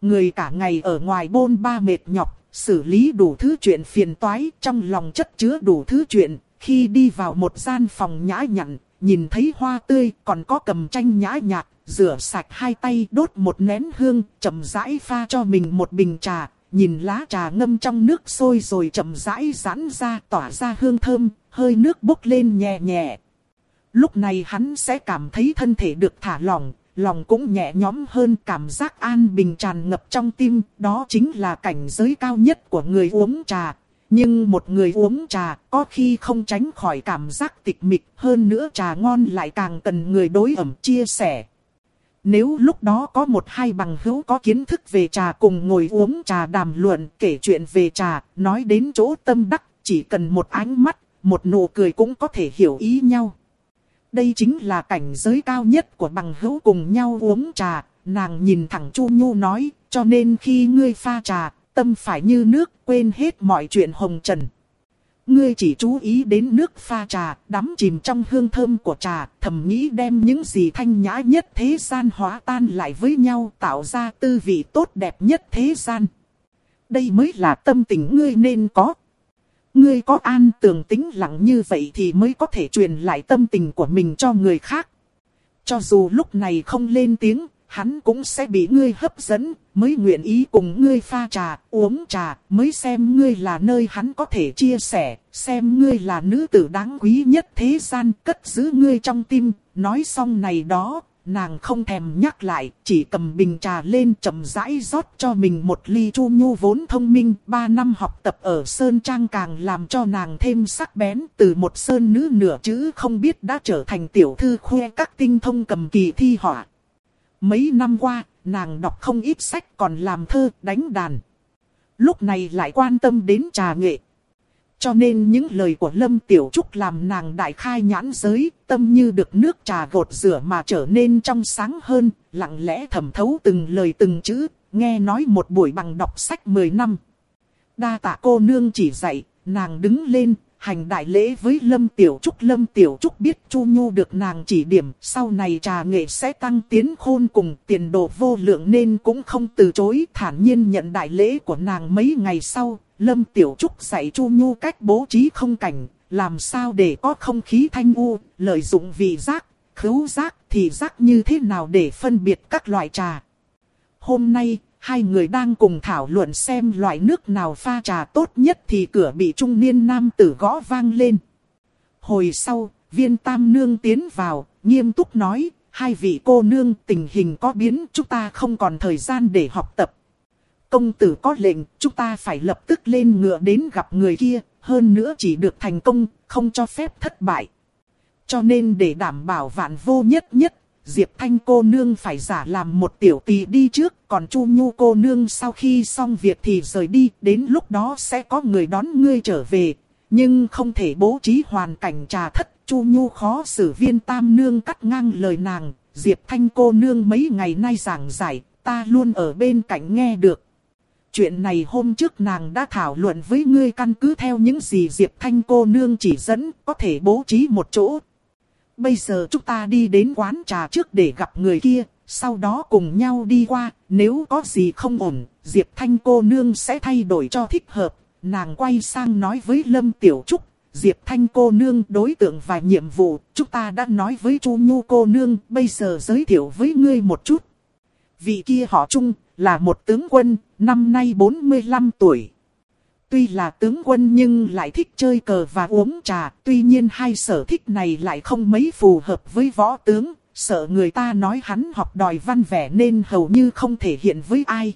Người cả ngày ở ngoài bôn ba mệt nhọc, xử lý đủ thứ chuyện phiền toái, trong lòng chất chứa đủ thứ chuyện, khi đi vào một gian phòng nhã nhặn, nhìn thấy hoa tươi, còn có cầm tranh nhã nhạc, rửa sạch hai tay đốt một nén hương, chậm rãi pha cho mình một bình trà, nhìn lá trà ngâm trong nước sôi rồi chậm rãi giãn ra tỏa ra hương thơm, hơi nước bốc lên nhẹ nhẹ. Lúc này hắn sẽ cảm thấy thân thể được thả lỏng, lòng cũng nhẹ nhõm hơn cảm giác an bình tràn ngập trong tim, đó chính là cảnh giới cao nhất của người uống trà. Nhưng một người uống trà có khi không tránh khỏi cảm giác tịch mịch hơn nữa trà ngon lại càng cần người đối ẩm chia sẻ. Nếu lúc đó có một hai bằng hữu có kiến thức về trà cùng ngồi uống trà đàm luận kể chuyện về trà, nói đến chỗ tâm đắc, chỉ cần một ánh mắt, một nụ cười cũng có thể hiểu ý nhau. Đây chính là cảnh giới cao nhất của bằng hữu cùng nhau uống trà, nàng nhìn thẳng Chu Nhu nói, cho nên khi ngươi pha trà, tâm phải như nước, quên hết mọi chuyện hồng trần. Ngươi chỉ chú ý đến nước pha trà, đắm chìm trong hương thơm của trà, thầm nghĩ đem những gì thanh nhã nhất thế gian hóa tan lại với nhau tạo ra tư vị tốt đẹp nhất thế gian. Đây mới là tâm tình ngươi nên có. Ngươi có an tường tính lặng như vậy thì mới có thể truyền lại tâm tình của mình cho người khác. Cho dù lúc này không lên tiếng, hắn cũng sẽ bị ngươi hấp dẫn, mới nguyện ý cùng ngươi pha trà, uống trà, mới xem ngươi là nơi hắn có thể chia sẻ, xem ngươi là nữ tử đáng quý nhất thế gian, cất giữ ngươi trong tim, nói xong này đó, nàng không thèm nhắc lại, chỉ cầm bình trà lên chậm rãi rót cho mình một ly chu nhu vốn thông minh. Ba năm học tập ở Sơn Trang càng làm cho nàng thêm sắc bén từ một Sơn nữ nửa chữ không biết đã trở thành tiểu thư khoe các tinh thông cầm kỳ thi họa. Mấy năm qua, nàng đọc không ít sách còn làm thơ, đánh đàn. Lúc này lại quan tâm đến trà nghệ. Cho nên những lời của Lâm Tiểu Trúc làm nàng đại khai nhãn giới, tâm như được nước trà gột rửa mà trở nên trong sáng hơn, lặng lẽ thẩm thấu từng lời từng chữ, nghe nói một buổi bằng đọc sách 10 năm. Đa tạ cô nương chỉ dạy, nàng đứng lên, hành đại lễ với Lâm Tiểu Trúc. Lâm Tiểu Trúc biết Chu Nhu được nàng chỉ điểm, sau này trà nghệ sẽ tăng tiến khôn cùng tiền đồ vô lượng nên cũng không từ chối, thản nhiên nhận đại lễ của nàng mấy ngày sau. Lâm Tiểu Trúc dạy Chu Nhu cách bố trí không cảnh, làm sao để có không khí thanh u, lợi dụng vị giác, khứu giác thì giác như thế nào để phân biệt các loại trà. Hôm nay, hai người đang cùng thảo luận xem loại nước nào pha trà tốt nhất thì cửa bị trung niên nam tử gõ vang lên. Hồi sau, viên tam nương tiến vào, nghiêm túc nói, hai vị cô nương tình hình có biến chúng ta không còn thời gian để học tập. Công tử có lệnh, chúng ta phải lập tức lên ngựa đến gặp người kia, hơn nữa chỉ được thành công, không cho phép thất bại. Cho nên để đảm bảo vạn vô nhất nhất, Diệp Thanh cô nương phải giả làm một tiểu tỷ đi trước, còn Chu Nhu cô nương sau khi xong việc thì rời đi, đến lúc đó sẽ có người đón ngươi trở về. Nhưng không thể bố trí hoàn cảnh trà thất, Chu Nhu khó xử viên tam nương cắt ngang lời nàng, Diệp Thanh cô nương mấy ngày nay giảng giải, ta luôn ở bên cạnh nghe được. Chuyện này hôm trước nàng đã thảo luận với ngươi căn cứ theo những gì Diệp Thanh cô nương chỉ dẫn, có thể bố trí một chỗ, bây giờ chúng ta đi đến quán trà trước để gặp người kia, sau đó cùng nhau đi qua, nếu có gì không ổn, Diệp Thanh cô nương sẽ thay đổi cho thích hợp. Nàng quay sang nói với Lâm Tiểu Trúc, Diệp Thanh cô nương đối tượng và nhiệm vụ, chúng ta đã nói với Chu Nhu cô nương, bây giờ giới thiệu với ngươi một chút. Vị kia họ Trung, là một tướng quân, năm nay 45 tuổi. Tuy là tướng quân nhưng lại thích chơi cờ và uống trà, tuy nhiên hai sở thích này lại không mấy phù hợp với võ tướng, sợ người ta nói hắn học đòi văn vẻ nên hầu như không thể hiện với ai.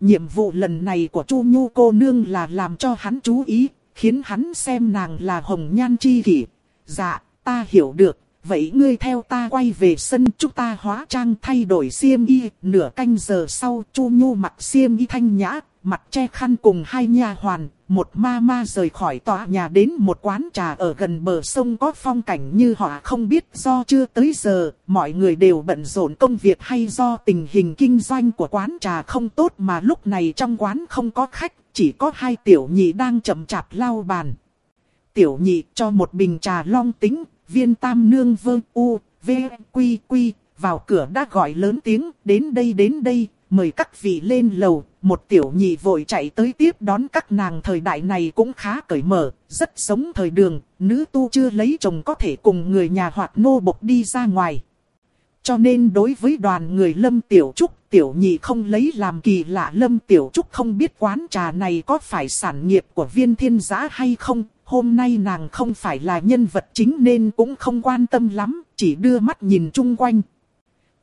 Nhiệm vụ lần này của Chu Nhu cô nương là làm cho hắn chú ý, khiến hắn xem nàng là hồng nhan chi kỷ. Dạ, ta hiểu được, vậy ngươi theo ta quay về sân chúng ta hóa trang thay đổi xiêm y. Nửa canh giờ sau Chu Nhu mặc xiêm y thanh nhã, mặt che khăn cùng hai nha hoàn, một ma ma rời khỏi tòa nhà đến một quán trà ở gần bờ sông có phong cảnh như họ không biết do chưa tới giờ, mọi người đều bận rộn công việc hay do tình hình kinh doanh của quán trà không tốt mà lúc này trong quán không có khách, chỉ có hai tiểu nhị đang chậm chạp lau bàn. Tiểu nhị cho một bình trà long tính, viên tam nương vương u, v, quy quy, vào cửa đã gọi lớn tiếng, đến đây đến đây, mời các vị lên lầu, một tiểu nhị vội chạy tới tiếp đón các nàng thời đại này cũng khá cởi mở, rất sống thời đường, nữ tu chưa lấy chồng có thể cùng người nhà hoặc nô bộc đi ra ngoài. Cho nên đối với đoàn người Lâm Tiểu Trúc, Tiểu Nhị không lấy làm kỳ lạ Lâm Tiểu Trúc không biết quán trà này có phải sản nghiệp của viên thiên giã hay không. Hôm nay nàng không phải là nhân vật chính nên cũng không quan tâm lắm, chỉ đưa mắt nhìn chung quanh.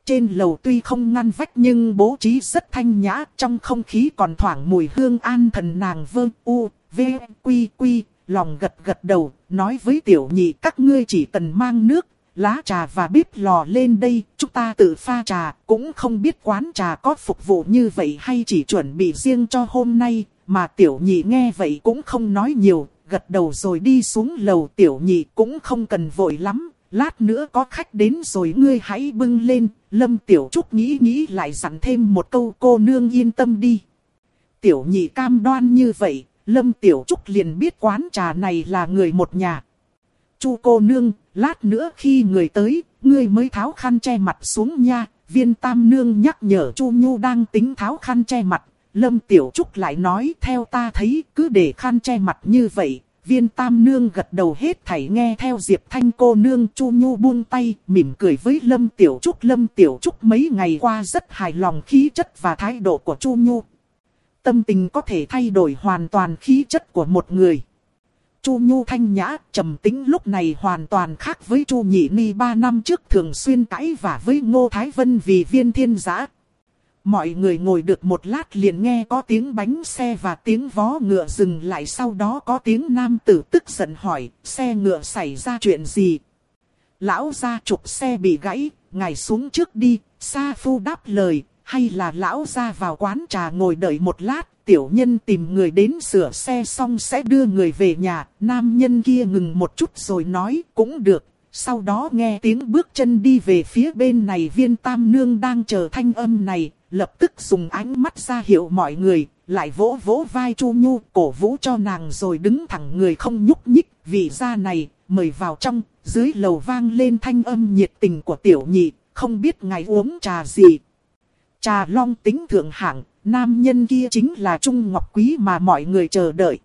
Trên lầu tuy không ngăn vách nhưng bố trí rất thanh nhã, trong không khí còn thoảng mùi hương an thần nàng vơ u, v, quy quy, lòng gật gật đầu, nói với tiểu nhị các ngươi chỉ cần mang nước, lá trà và bếp lò lên đây, chúng ta tự pha trà, cũng không biết quán trà có phục vụ như vậy hay chỉ chuẩn bị riêng cho hôm nay, mà tiểu nhị nghe vậy cũng không nói nhiều, gật đầu rồi đi xuống lầu tiểu nhị cũng không cần vội lắm, lát nữa có khách đến rồi ngươi hãy bưng lên, Lâm Tiểu Trúc nghĩ nghĩ lại dặn thêm một câu cô nương yên tâm đi. Tiểu nhị cam đoan như vậy, Lâm Tiểu Trúc liền biết quán trà này là người một nhà. Chu cô nương, lát nữa khi người tới, ngươi mới tháo khăn che mặt xuống nha. Viên tam nương nhắc nhở Chu Nhu đang tính tháo khăn che mặt. Lâm Tiểu Trúc lại nói theo ta thấy cứ để khăn che mặt như vậy, Viên tam nương gật đầu hết thảy nghe theo Diệp Thanh cô nương chu nhu buông tay, mỉm cười với Lâm Tiểu Trúc. Lâm Tiểu Trúc mấy ngày qua rất hài lòng khí chất và thái độ của chu nhu. Tâm tình có thể thay đổi hoàn toàn khí chất của một người. Chu Nhu thanh nhã, trầm tĩnh lúc này hoàn toàn khác với Chu Nhị Ni ba năm trước thường xuyên cãi vả với Ngô Thái Vân vì viên thiên giã. Mọi người ngồi được một lát liền nghe có tiếng bánh xe và tiếng vó ngựa dừng lại sau đó có tiếng nam tử tức giận hỏi, xe ngựa xảy ra chuyện gì? Lão gia trục xe bị gãy, ngài xuống trước đi, Sa Phu đáp lời, hay là lão gia vào quán trà ngồi đợi một lát, tiểu nhân tìm người đến sửa xe xong sẽ đưa người về nhà, nam nhân kia ngừng một chút rồi nói, cũng được. Sau đó nghe tiếng bước chân đi về phía bên này viên tam nương đang chờ thanh âm này, lập tức dùng ánh mắt ra hiệu mọi người, lại vỗ vỗ vai Chu Nhu, cổ vũ cho nàng rồi đứng thẳng người không nhúc nhích, vì ra này, mời vào trong, dưới lầu vang lên thanh âm nhiệt tình của tiểu nhị, không biết ngài uống trà gì. Trà long tính thượng hạng, nam nhân kia chính là Trung Ngọc Quý mà mọi người chờ đợi.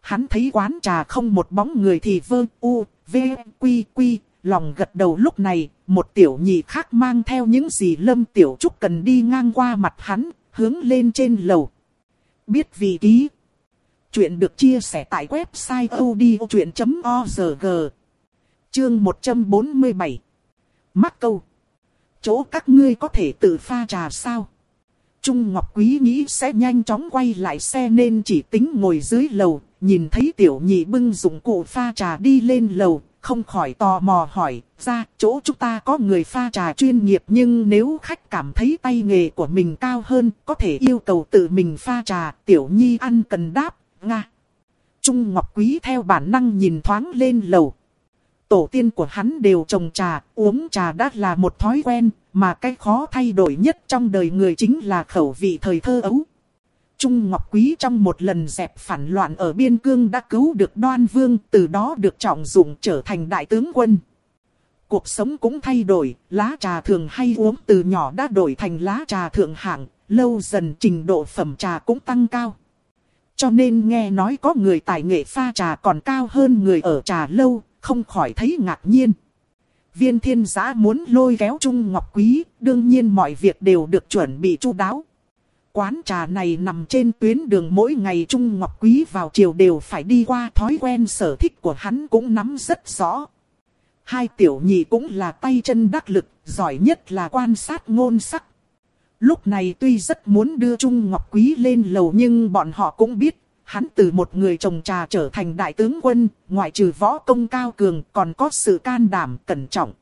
Hắn thấy quán trà không một bóng người thì vơ u, v, quy quy, lòng gật đầu lúc này, một tiểu nhị khác mang theo những gì lâm tiểu trúc cần đi ngang qua mặt hắn, hướng lên trên lầu. Biết vị ký. Chuyện được chia sẻ tại website odchuyện.org. Chương 147. Mắc câu. Chỗ các ngươi có thể tự pha trà sao? Trung Ngọc Quý nghĩ sẽ nhanh chóng quay lại xe nên chỉ tính ngồi dưới lầu, nhìn thấy tiểu nhị bưng dụng cụ pha trà đi lên lầu, không khỏi tò mò hỏi, ra chỗ chúng ta có người pha trà chuyên nghiệp nhưng nếu khách cảm thấy tay nghề của mình cao hơn, có thể yêu cầu tự mình pha trà, tiểu nhi ăn cần đáp, nga. Trung Ngọc Quý theo bản năng nhìn thoáng lên lầu. Tổ tiên của hắn đều trồng trà, uống trà đã là một thói quen, mà cái khó thay đổi nhất trong đời người chính là khẩu vị thời thơ ấu. Trung Ngọc Quý trong một lần dẹp phản loạn ở biên cương đã cứu được đoan vương, từ đó được trọng dụng trở thành đại tướng quân. Cuộc sống cũng thay đổi, lá trà thường hay uống từ nhỏ đã đổi thành lá trà thượng hạng, lâu dần trình độ phẩm trà cũng tăng cao. Cho nên nghe nói có người tài nghệ pha trà còn cao hơn người ở trà lâu, không khỏi thấy ngạc nhiên. Viên thiên giã muốn lôi kéo Trung Ngọc Quý, đương nhiên mọi việc đều được chuẩn bị chu đáo. Quán trà này nằm trên tuyến đường mỗi ngày Trung Ngọc Quý vào chiều đều phải đi qua thói quen sở thích của hắn cũng nắm rất rõ. Hai tiểu nhị cũng là tay chân đắc lực, giỏi nhất là quan sát ngôn sắc. Lúc này tuy rất muốn đưa Trung Ngọc Quý lên lầu nhưng bọn họ cũng biết, hắn từ một người trồng trà trở thành đại tướng quân, ngoại trừ võ công cao cường còn có sự can đảm cẩn trọng.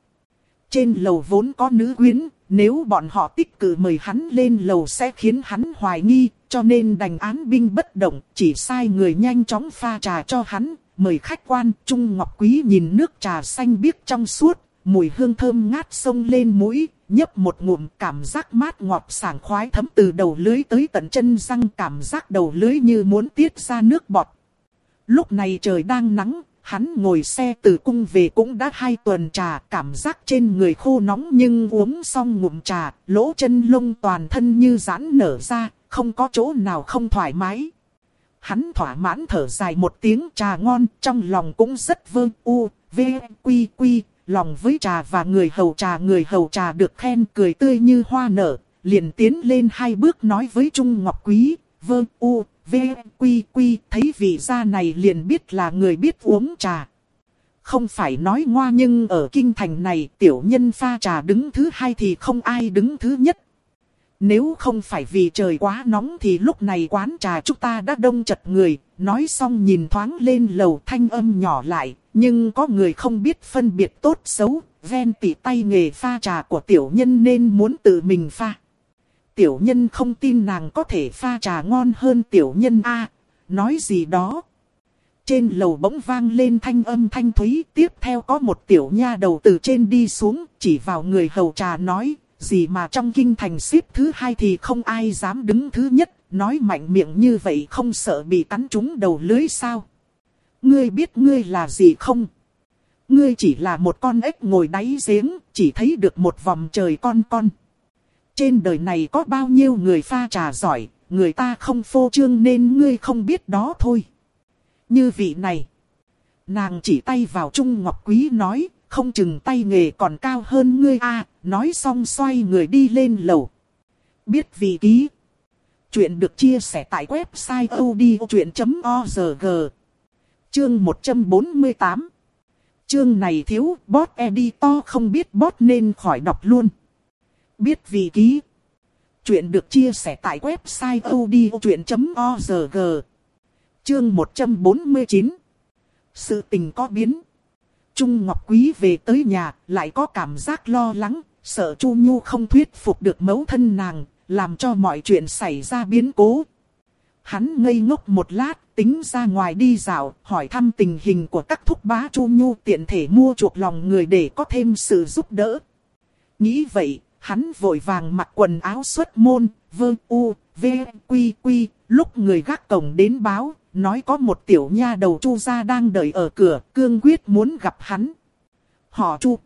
Trên lầu vốn có nữ quyến, nếu bọn họ tích cử mời hắn lên lầu sẽ khiến hắn hoài nghi, cho nên đành án binh bất động, chỉ sai người nhanh chóng pha trà cho hắn, mời khách quan. Trung Ngọc Quý nhìn nước trà xanh biếc trong suốt, mùi hương thơm ngát sông lên mũi, nhấp một ngụm cảm giác mát ngọt sảng khoái thấm từ đầu lưới tới tận chân răng cảm giác đầu lưới như muốn tiết ra nước bọt. Lúc này trời đang nắng, Hắn ngồi xe từ cung về cũng đã hai tuần trà, cảm giác trên người khô nóng nhưng uống xong ngụm trà, lỗ chân lông toàn thân như giãn nở ra, không có chỗ nào không thoải mái. Hắn thỏa mãn thở dài một tiếng trà ngon, trong lòng cũng rất vương u, v, quy quy, lòng với trà và người hầu trà người hầu trà được khen cười tươi như hoa nở, liền tiến lên hai bước nói với Trung Ngọc Quý, vương u, V, quy quy, thấy vị gia này liền biết là người biết uống trà. Không phải nói ngoa nhưng ở kinh thành này tiểu nhân pha trà đứng thứ hai thì không ai đứng thứ nhất. Nếu không phải vì trời quá nóng thì lúc này quán trà chúng ta đã đông chật người, nói xong nhìn thoáng lên lầu thanh âm nhỏ lại, nhưng có người không biết phân biệt tốt xấu, ven tỉ tay nghề pha trà của tiểu nhân nên muốn tự mình pha tiểu nhân không tin nàng có thể pha trà ngon hơn tiểu nhân a nói gì đó. Trên lầu bỗng vang lên thanh âm thanh thúy, tiếp theo có một tiểu nha đầu từ trên đi xuống, chỉ vào người hầu trà nói, gì mà trong kinh thành xếp thứ hai thì không ai dám đứng thứ nhất, nói mạnh miệng như vậy không sợ bị cắn trúng đầu lưới sao. Ngươi biết ngươi là gì không? Ngươi chỉ là một con ếch ngồi đáy giếng, chỉ thấy được một vòng trời con con. Trên đời này có bao nhiêu người pha trà giỏi, người ta không phô trương nên ngươi không biết đó thôi. Như vị này. nàng chỉ tay vào Trung Ngọc Quý nói, không chừng tay nghề còn cao hơn ngươi a nói xong xoay người đi lên lầu. Biết vị ký. Chuyện được chia sẻ tại website odchuyện.org. Chương 148 Chương này thiếu, bot editor không biết bot nên khỏi đọc luôn. Biết vị ký. Chuyện được chia sẻ tại website odchuyện.org. Chương 149 Sự tình có biến. Trung Ngọc Quý về tới nhà, lại có cảm giác lo lắng, sợ Chu Nhu không thuyết phục được mẫu thân nàng, làm cho mọi chuyện xảy ra biến cố. Hắn ngây ngốc một lát, tính ra ngoài đi dạo, hỏi thăm tình hình của các thúc bá Chu Nhu tiện thể mua chuộc lòng người để có thêm sự giúp đỡ. Nghĩ vậy, hắn vội vàng mặc quần áo xuất môn, vơ u, v, quy quy, lúc người gác cổng đến báo, nói có một tiểu nha đầu Chu gia đang đợi ở cửa, cương quyết muốn gặp hắn. Họ Chu.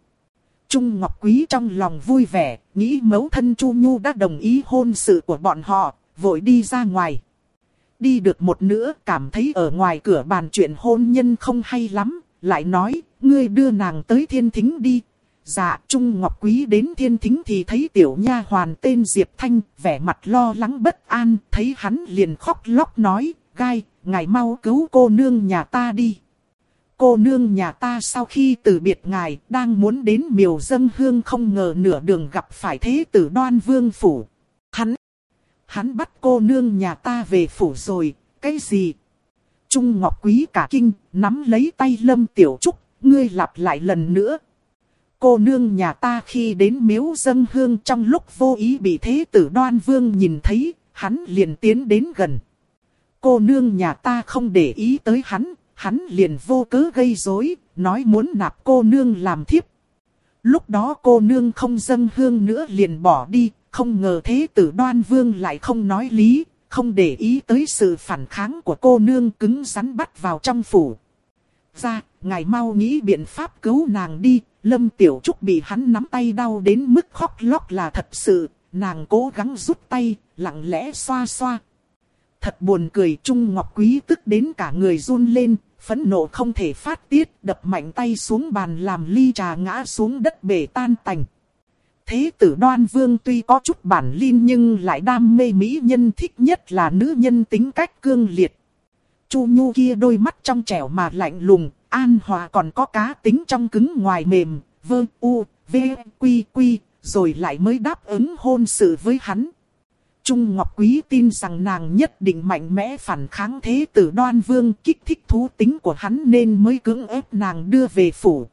Trung Ngọc Quý trong lòng vui vẻ, nghĩ mẫu thân Chu Nhu đã đồng ý hôn sự của bọn họ, vội đi ra ngoài. Đi được một nữa, cảm thấy ở ngoài cửa bàn chuyện hôn nhân không hay lắm, lại nói, ngươi đưa nàng tới thiên thính đi. Dạ, Trung Ngọc Quý đến thiên thính thì thấy tiểu nha hoàn tên Diệp Thanh, vẻ mặt lo lắng bất an, thấy hắn liền khóc lóc nói, gai, ngài mau cứu cô nương nhà ta đi. Cô nương nhà ta sau khi từ biệt ngài, đang muốn đến miều dân hương không ngờ nửa đường gặp phải thế tử đoan vương phủ. Hắn, hắn bắt cô nương nhà ta về phủ rồi, cái gì? Trung Ngọc Quý cả kinh, nắm lấy tay Lâm Tiểu Trúc, ngươi lặp lại lần nữa. Cô nương nhà ta khi đến miếu dân hương trong lúc vô ý bị thế tử đoan vương nhìn thấy, hắn liền tiến đến gần cô nương nhà ta không để ý tới hắn, hắn liền vô cớ gây rối, nói muốn nạp cô nương làm thiếp. Lúc đó cô nương không dâng hương nữa liền bỏ đi, không ngờ thế tử đoan vương lại không nói lý, không để ý tới sự phản kháng của cô nương cứng rắn bắt vào trong phủ. Ra, ngài mau nghĩ biện pháp cứu nàng đi, Lâm Tiểu Trúc bị hắn nắm tay đau đến mức khóc lóc là thật sự, nàng cố gắng rút tay, lặng lẽ xoa xoa, Thật buồn cười Trung Ngọc Quý tức đến cả người run lên, phẫn nộ không thể phát tiết, đập mạnh tay xuống bàn làm ly trà ngã xuống đất bể tan tành. Thế tử đoan vương tuy có chút bản linh nhưng lại đam mê mỹ nhân thích nhất là nữ nhân tính cách cương liệt. Chu Nhu kia đôi mắt trong trẻo mà lạnh lùng, an hòa còn có cá tính trong cứng ngoài mềm, vơ u, v, quy quy, rồi lại mới đáp ứng hôn sự với hắn. Trung Ngọc Quý tin rằng nàng nhất định mạnh mẽ phản kháng thế tử đoan vương kích thích thú tính của hắn nên mới cưỡng ép nàng đưa về phủ.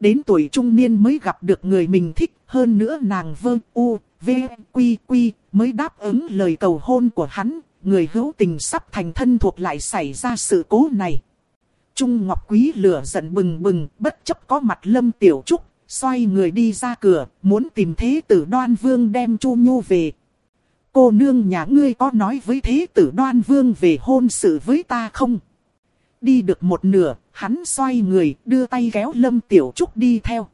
Đến tuổi trung niên mới gặp được người mình thích, hơn nữa nàng vơ u, v, quy quy, mới đáp ứng lời cầu hôn của hắn, người hữu tình sắp thành thân thuộc lại xảy ra sự cố này. Trung Ngọc Quý lửa giận bừng bừng, bất chấp có mặt lâm tiểu trúc, xoay người đi ra cửa, muốn tìm thế tử đoan vương đem Chu Nhu về cô nương nhà ngươi có nói với thế tử đoan vương về hôn sự với ta không? Đi được một nửa, hắn xoay người, đưa tay kéo Lâm Tiểu Trúc đi theo.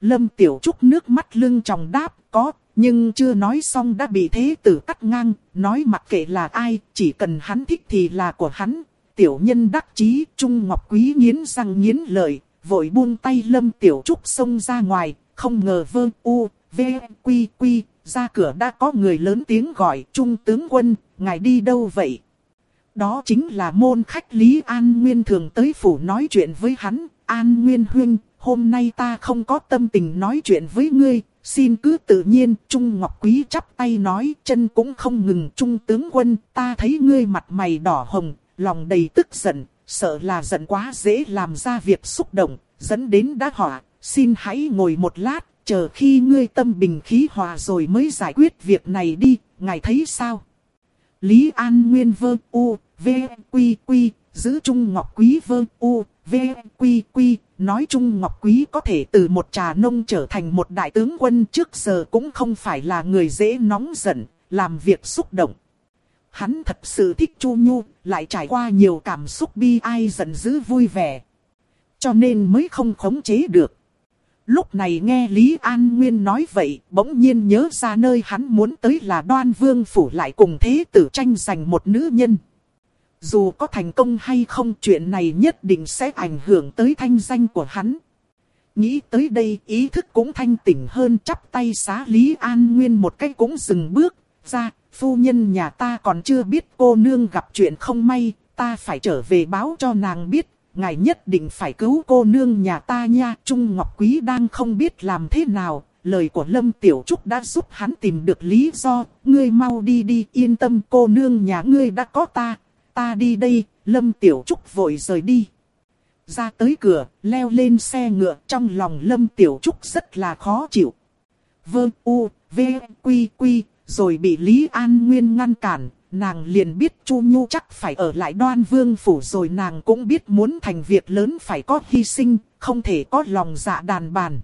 Lâm Tiểu Trúc nước mắt lưng tròng đáp, có, nhưng chưa nói xong đã bị thế tử cắt ngang, nói mặc kệ là ai, chỉ cần hắn thích thì là của hắn. Tiểu nhân đắc chí, Trung Ngọc Quý nghiến răng nghiến lợi, vội buông tay Lâm Tiểu Trúc xông ra ngoài, không ngờ vơ u, v, quy quy, ra cửa đã có người lớn tiếng gọi Trung tướng quân, ngài đi đâu vậy? Đó chính là môn khách Lý An Nguyên thường tới phủ nói chuyện với hắn. An Nguyên huynh, hôm nay ta không có tâm tình nói chuyện với ngươi, xin cứ tự nhiên. Trung Ngọc Quý chắp tay nói, chân cũng không ngừng. Trung tướng quân, ta thấy ngươi mặt mày đỏ hồng, lòng đầy tức giận, sợ là giận quá dễ làm ra việc xúc động, dẫn đến đã họa. Xin hãy ngồi một lát, chờ khi ngươi tâm bình khí hòa rồi mới giải quyết việc này đi, ngài thấy sao? Lý An Nguyên vơ u, v, quy quy, giữ Trung Ngọc Quý vơ u, v, quy quy, nói chung Ngọc Quý có thể từ một trà nông trở thành một đại tướng quân trước giờ cũng không phải là người dễ nóng giận, làm việc xúc động. Hắn thật sự thích Chu Nhu, lại trải qua nhiều cảm xúc bi ai giận dữ vui vẻ. Cho nên mới không khống chế được. Lúc này nghe Lý An Nguyên nói vậy, bỗng nhiên nhớ ra nơi hắn muốn tới là đoan vương phủ lại cùng thế tử tranh giành một nữ nhân. Dù có thành công hay không chuyện này nhất định sẽ ảnh hưởng tới thanh danh của hắn. Nghĩ tới đây ý thức cũng thanh tỉnh hơn chắp tay xá Lý An Nguyên một cách cũng dừng bước ra. Phu nhân nhà ta còn chưa biết cô nương gặp chuyện không may, ta phải trở về báo cho nàng biết. Ngài nhất định phải cứu cô nương nhà ta nha. Trung Ngọc Quý đang không biết làm thế nào, lời của Lâm Tiểu Trúc đã giúp hắn tìm được lý do, ngươi mau đi đi, yên tâm cô nương nhà ngươi đã có ta, ta đi đây, Lâm Tiểu Trúc vội rời đi. Ra tới cửa, leo lên xe ngựa trong lòng Lâm Tiểu Trúc rất là khó chịu. vương u, v, quy quy, rồi bị Lý An Nguyên ngăn cản, nàng liền biết Chu Nhu chắc phải ở lại đoan vương phủ rồi nàng cũng biết muốn thành việc lớn phải có hy sinh, không thể có lòng dạ đàn bàn.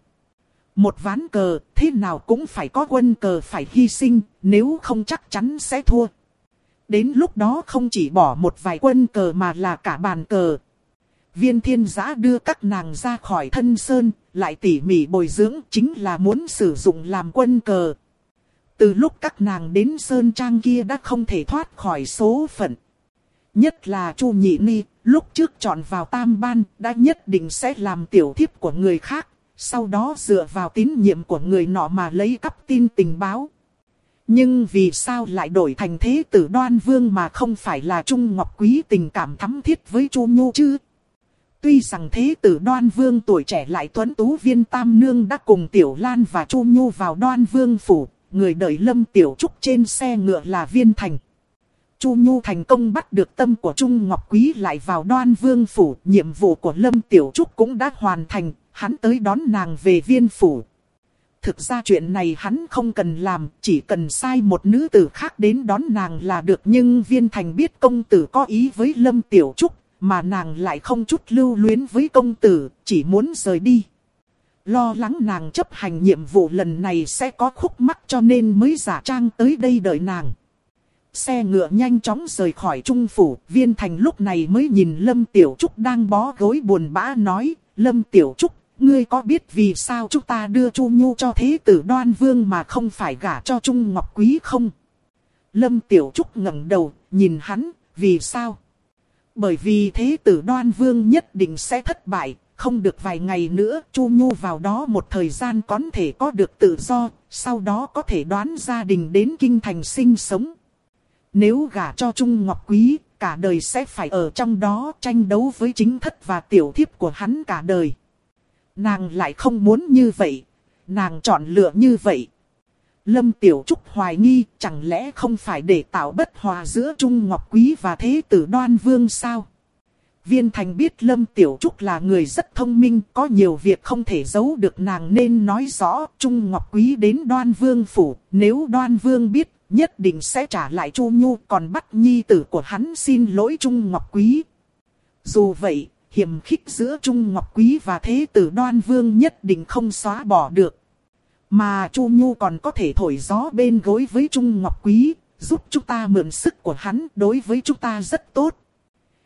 Một ván cờ, thế nào cũng phải có quân cờ phải hy sinh, nếu không chắc chắn sẽ thua. Đến lúc đó không chỉ bỏ một vài quân cờ mà là cả bàn cờ. Viên thiên giã đưa các nàng ra khỏi thân sơn, lại tỉ mỉ bồi dưỡng chính là muốn sử dụng làm quân cờ. Từ lúc các nàng đến sơn trang kia đã không thể thoát khỏi số phận. Nhất là Chu Nhị Ni, lúc trước chọn vào tam ban, đã nhất định sẽ làm tiểu thiếp của người khác, sau đó dựa vào tín nhiệm của người nọ mà lấy cắp tin tình báo. Nhưng vì sao lại đổi thành thế tử đoan vương mà không phải là Trung Ngọc Quý tình cảm thắm thiết với Chu Nhu chứ? Tuy rằng thế tử đoan vương tuổi trẻ lại tuấn tú viên tam nương đã cùng Tiểu Lan và Chu Nhu vào đoan vương phủ, người đợi Lâm Tiểu Trúc trên xe ngựa là viên thành. Chu Nhu thành công bắt được tâm của Trung Ngọc Quý lại vào đoan vương phủ, nhiệm vụ của Lâm Tiểu Trúc cũng đã hoàn thành, hắn tới đón nàng về viên phủ. Thực ra chuyện này hắn không cần làm, chỉ cần sai một nữ tử khác đến đón nàng là được. Nhưng viên thành biết công tử có ý với Lâm Tiểu Trúc, mà nàng lại không chút lưu luyến với công tử, chỉ muốn rời đi. Lo lắng nàng chấp hành nhiệm vụ lần này sẽ có khúc mắc cho nên mới giả trang tới đây đợi nàng. Xe ngựa nhanh chóng rời khỏi trung phủ, viên thành lúc này mới nhìn Lâm Tiểu Trúc đang bó gối buồn bã nói, Lâm Tiểu Trúc ngươi có biết vì sao chúng ta đưa Chu Nhu cho thế tử đoan vương mà không phải gả cho Trung Ngọc Quý không? Lâm Tiểu Trúc ngẩng đầu, nhìn hắn, vì sao? Bởi vì thế tử đoan vương nhất định sẽ thất bại, không được vài ngày nữa Chu Nhu vào đó một thời gian có thể có được tự do, sau đó có thể đoán gia đình đến kinh thành sinh sống. Nếu gả cho Trung Ngọc Quý, cả đời sẽ phải ở trong đó tranh đấu với chính thất và tiểu thiếp của hắn cả đời. Nàng lại không muốn như vậy. Nàng chọn lựa như vậy. Lâm Tiểu Trúc hoài nghi chẳng lẽ không phải để tạo bất hòa giữa Trung Ngọc Quý và Thế tử Đoan Vương sao? Viên Thành biết Lâm Tiểu Trúc là người rất thông minh, có nhiều việc không thể giấu được nàng nên nói rõ Trung Ngọc Quý đến Đoan Vương phủ, nếu Đoan Vương biết, nhất định sẽ trả lại Chu Nhu còn bắt nhi tử của hắn xin lỗi Trung Ngọc Quý. Dù vậy, hiểm khích giữa Trung Ngọc Quý và Thế tử Đoan Vương nhất định không xóa bỏ được. Mà Chu Nhu còn có thể thổi gió bên gối với Trung Ngọc Quý, giúp chúng ta mượn sức của hắn đối với chúng ta rất tốt.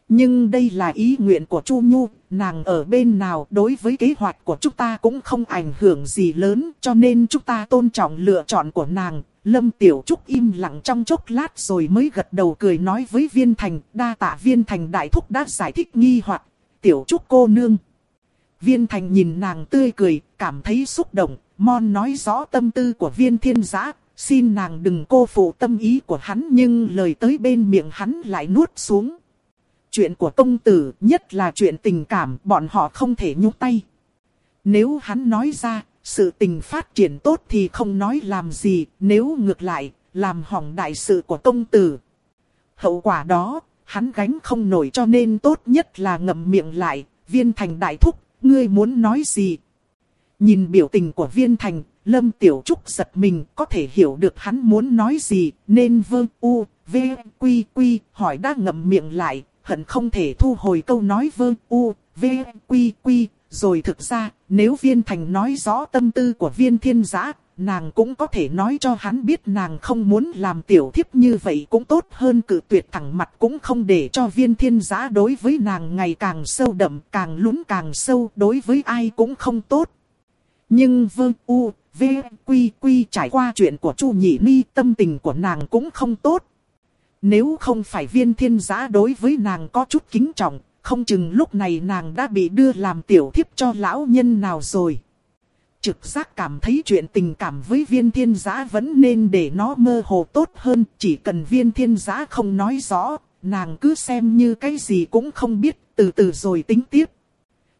Nhưng đây là ý nguyện của Chu Nhu, nàng ở bên nào đối với kế hoạch của chúng ta cũng không ảnh hưởng gì lớn, cho nên chúng ta tôn trọng lựa chọn của nàng. Lâm Tiểu Trúc im lặng trong chốc lát rồi mới gật đầu cười nói với Viên Thành, đa tạ Viên Thành đại thúc đã giải thích nghi hoặc tiểu trúc cô nương. Viên thành nhìn nàng tươi cười, cảm thấy xúc động, mon nói rõ tâm tư của viên thiên giã, xin nàng đừng cô phụ tâm ý của hắn nhưng lời tới bên miệng hắn lại nuốt xuống. Chuyện của công tử nhất là chuyện tình cảm bọn họ không thể nhúc tay. Nếu hắn nói ra, sự tình phát triển tốt thì không nói làm gì, nếu ngược lại, làm hỏng đại sự của công tử. Hậu quả đó, hắn gánh không nổi cho nên tốt nhất là ngậm miệng lại, viên thành đại thúc, ngươi muốn nói gì? Nhìn biểu tình của viên thành, lâm tiểu trúc giật mình có thể hiểu được hắn muốn nói gì, nên vơ u, v, quy quy, hỏi đã ngậm miệng lại, hận không thể thu hồi câu nói vơ u, v, quy quy, rồi thực ra, nếu viên thành nói rõ tâm tư của viên thiên giã, nàng cũng có thể nói cho hắn biết nàng không muốn làm tiểu thiếp như vậy cũng tốt hơn cự tuyệt thẳng mặt cũng không để cho viên thiên giã đối với nàng ngày càng sâu đậm, càng lún càng sâu, đối với ai cũng không tốt. Nhưng vương u, v, quy quy trải qua chuyện của chu nhị ni tâm tình của nàng cũng không tốt. Nếu không phải viên thiên giã đối với nàng có chút kính trọng, không chừng lúc này nàng đã bị đưa làm tiểu thiếp cho lão nhân nào rồi. Trực giác cảm thấy chuyện tình cảm với viên thiên giã vẫn nên để nó mơ hồ tốt hơn, chỉ cần viên thiên giã không nói rõ, nàng cứ xem như cái gì cũng không biết, từ từ rồi tính tiếp.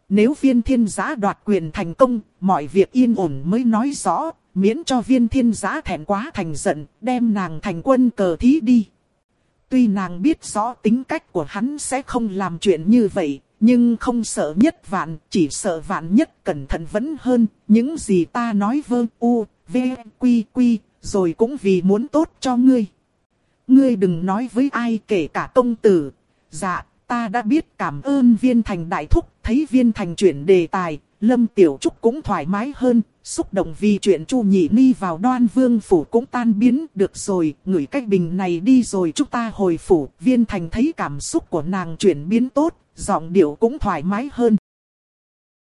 Nếu viên thiên giã đoạt quyền thành công, mọi việc yên ổn mới nói rõ, miễn cho viên thiên giã thẹn quá thành giận, đem nàng thành quân cờ thí đi. Tuy nàng biết rõ tính cách của hắn sẽ không làm chuyện như vậy, nhưng không sợ nhất vạn, chỉ sợ vạn nhất cẩn thận vẫn hơn, những gì ta nói vơ u, v, quy quy, rồi cũng vì muốn tốt cho ngươi. Ngươi đừng nói với ai kể cả công tử. Dạ, ta đã biết cảm ơn viên thành đại thúc, thấy viên thành chuyển đề tài, Lâm Tiểu Trúc cũng thoải mái hơn, xúc động vì chuyện Chu Nhị Ni vào đoan vương phủ cũng tan biến được rồi, ngửi cách bình này đi rồi chúng ta hồi phủ, viên thành thấy cảm xúc của nàng chuyển biến tốt, giọng điệu cũng thoải mái hơn.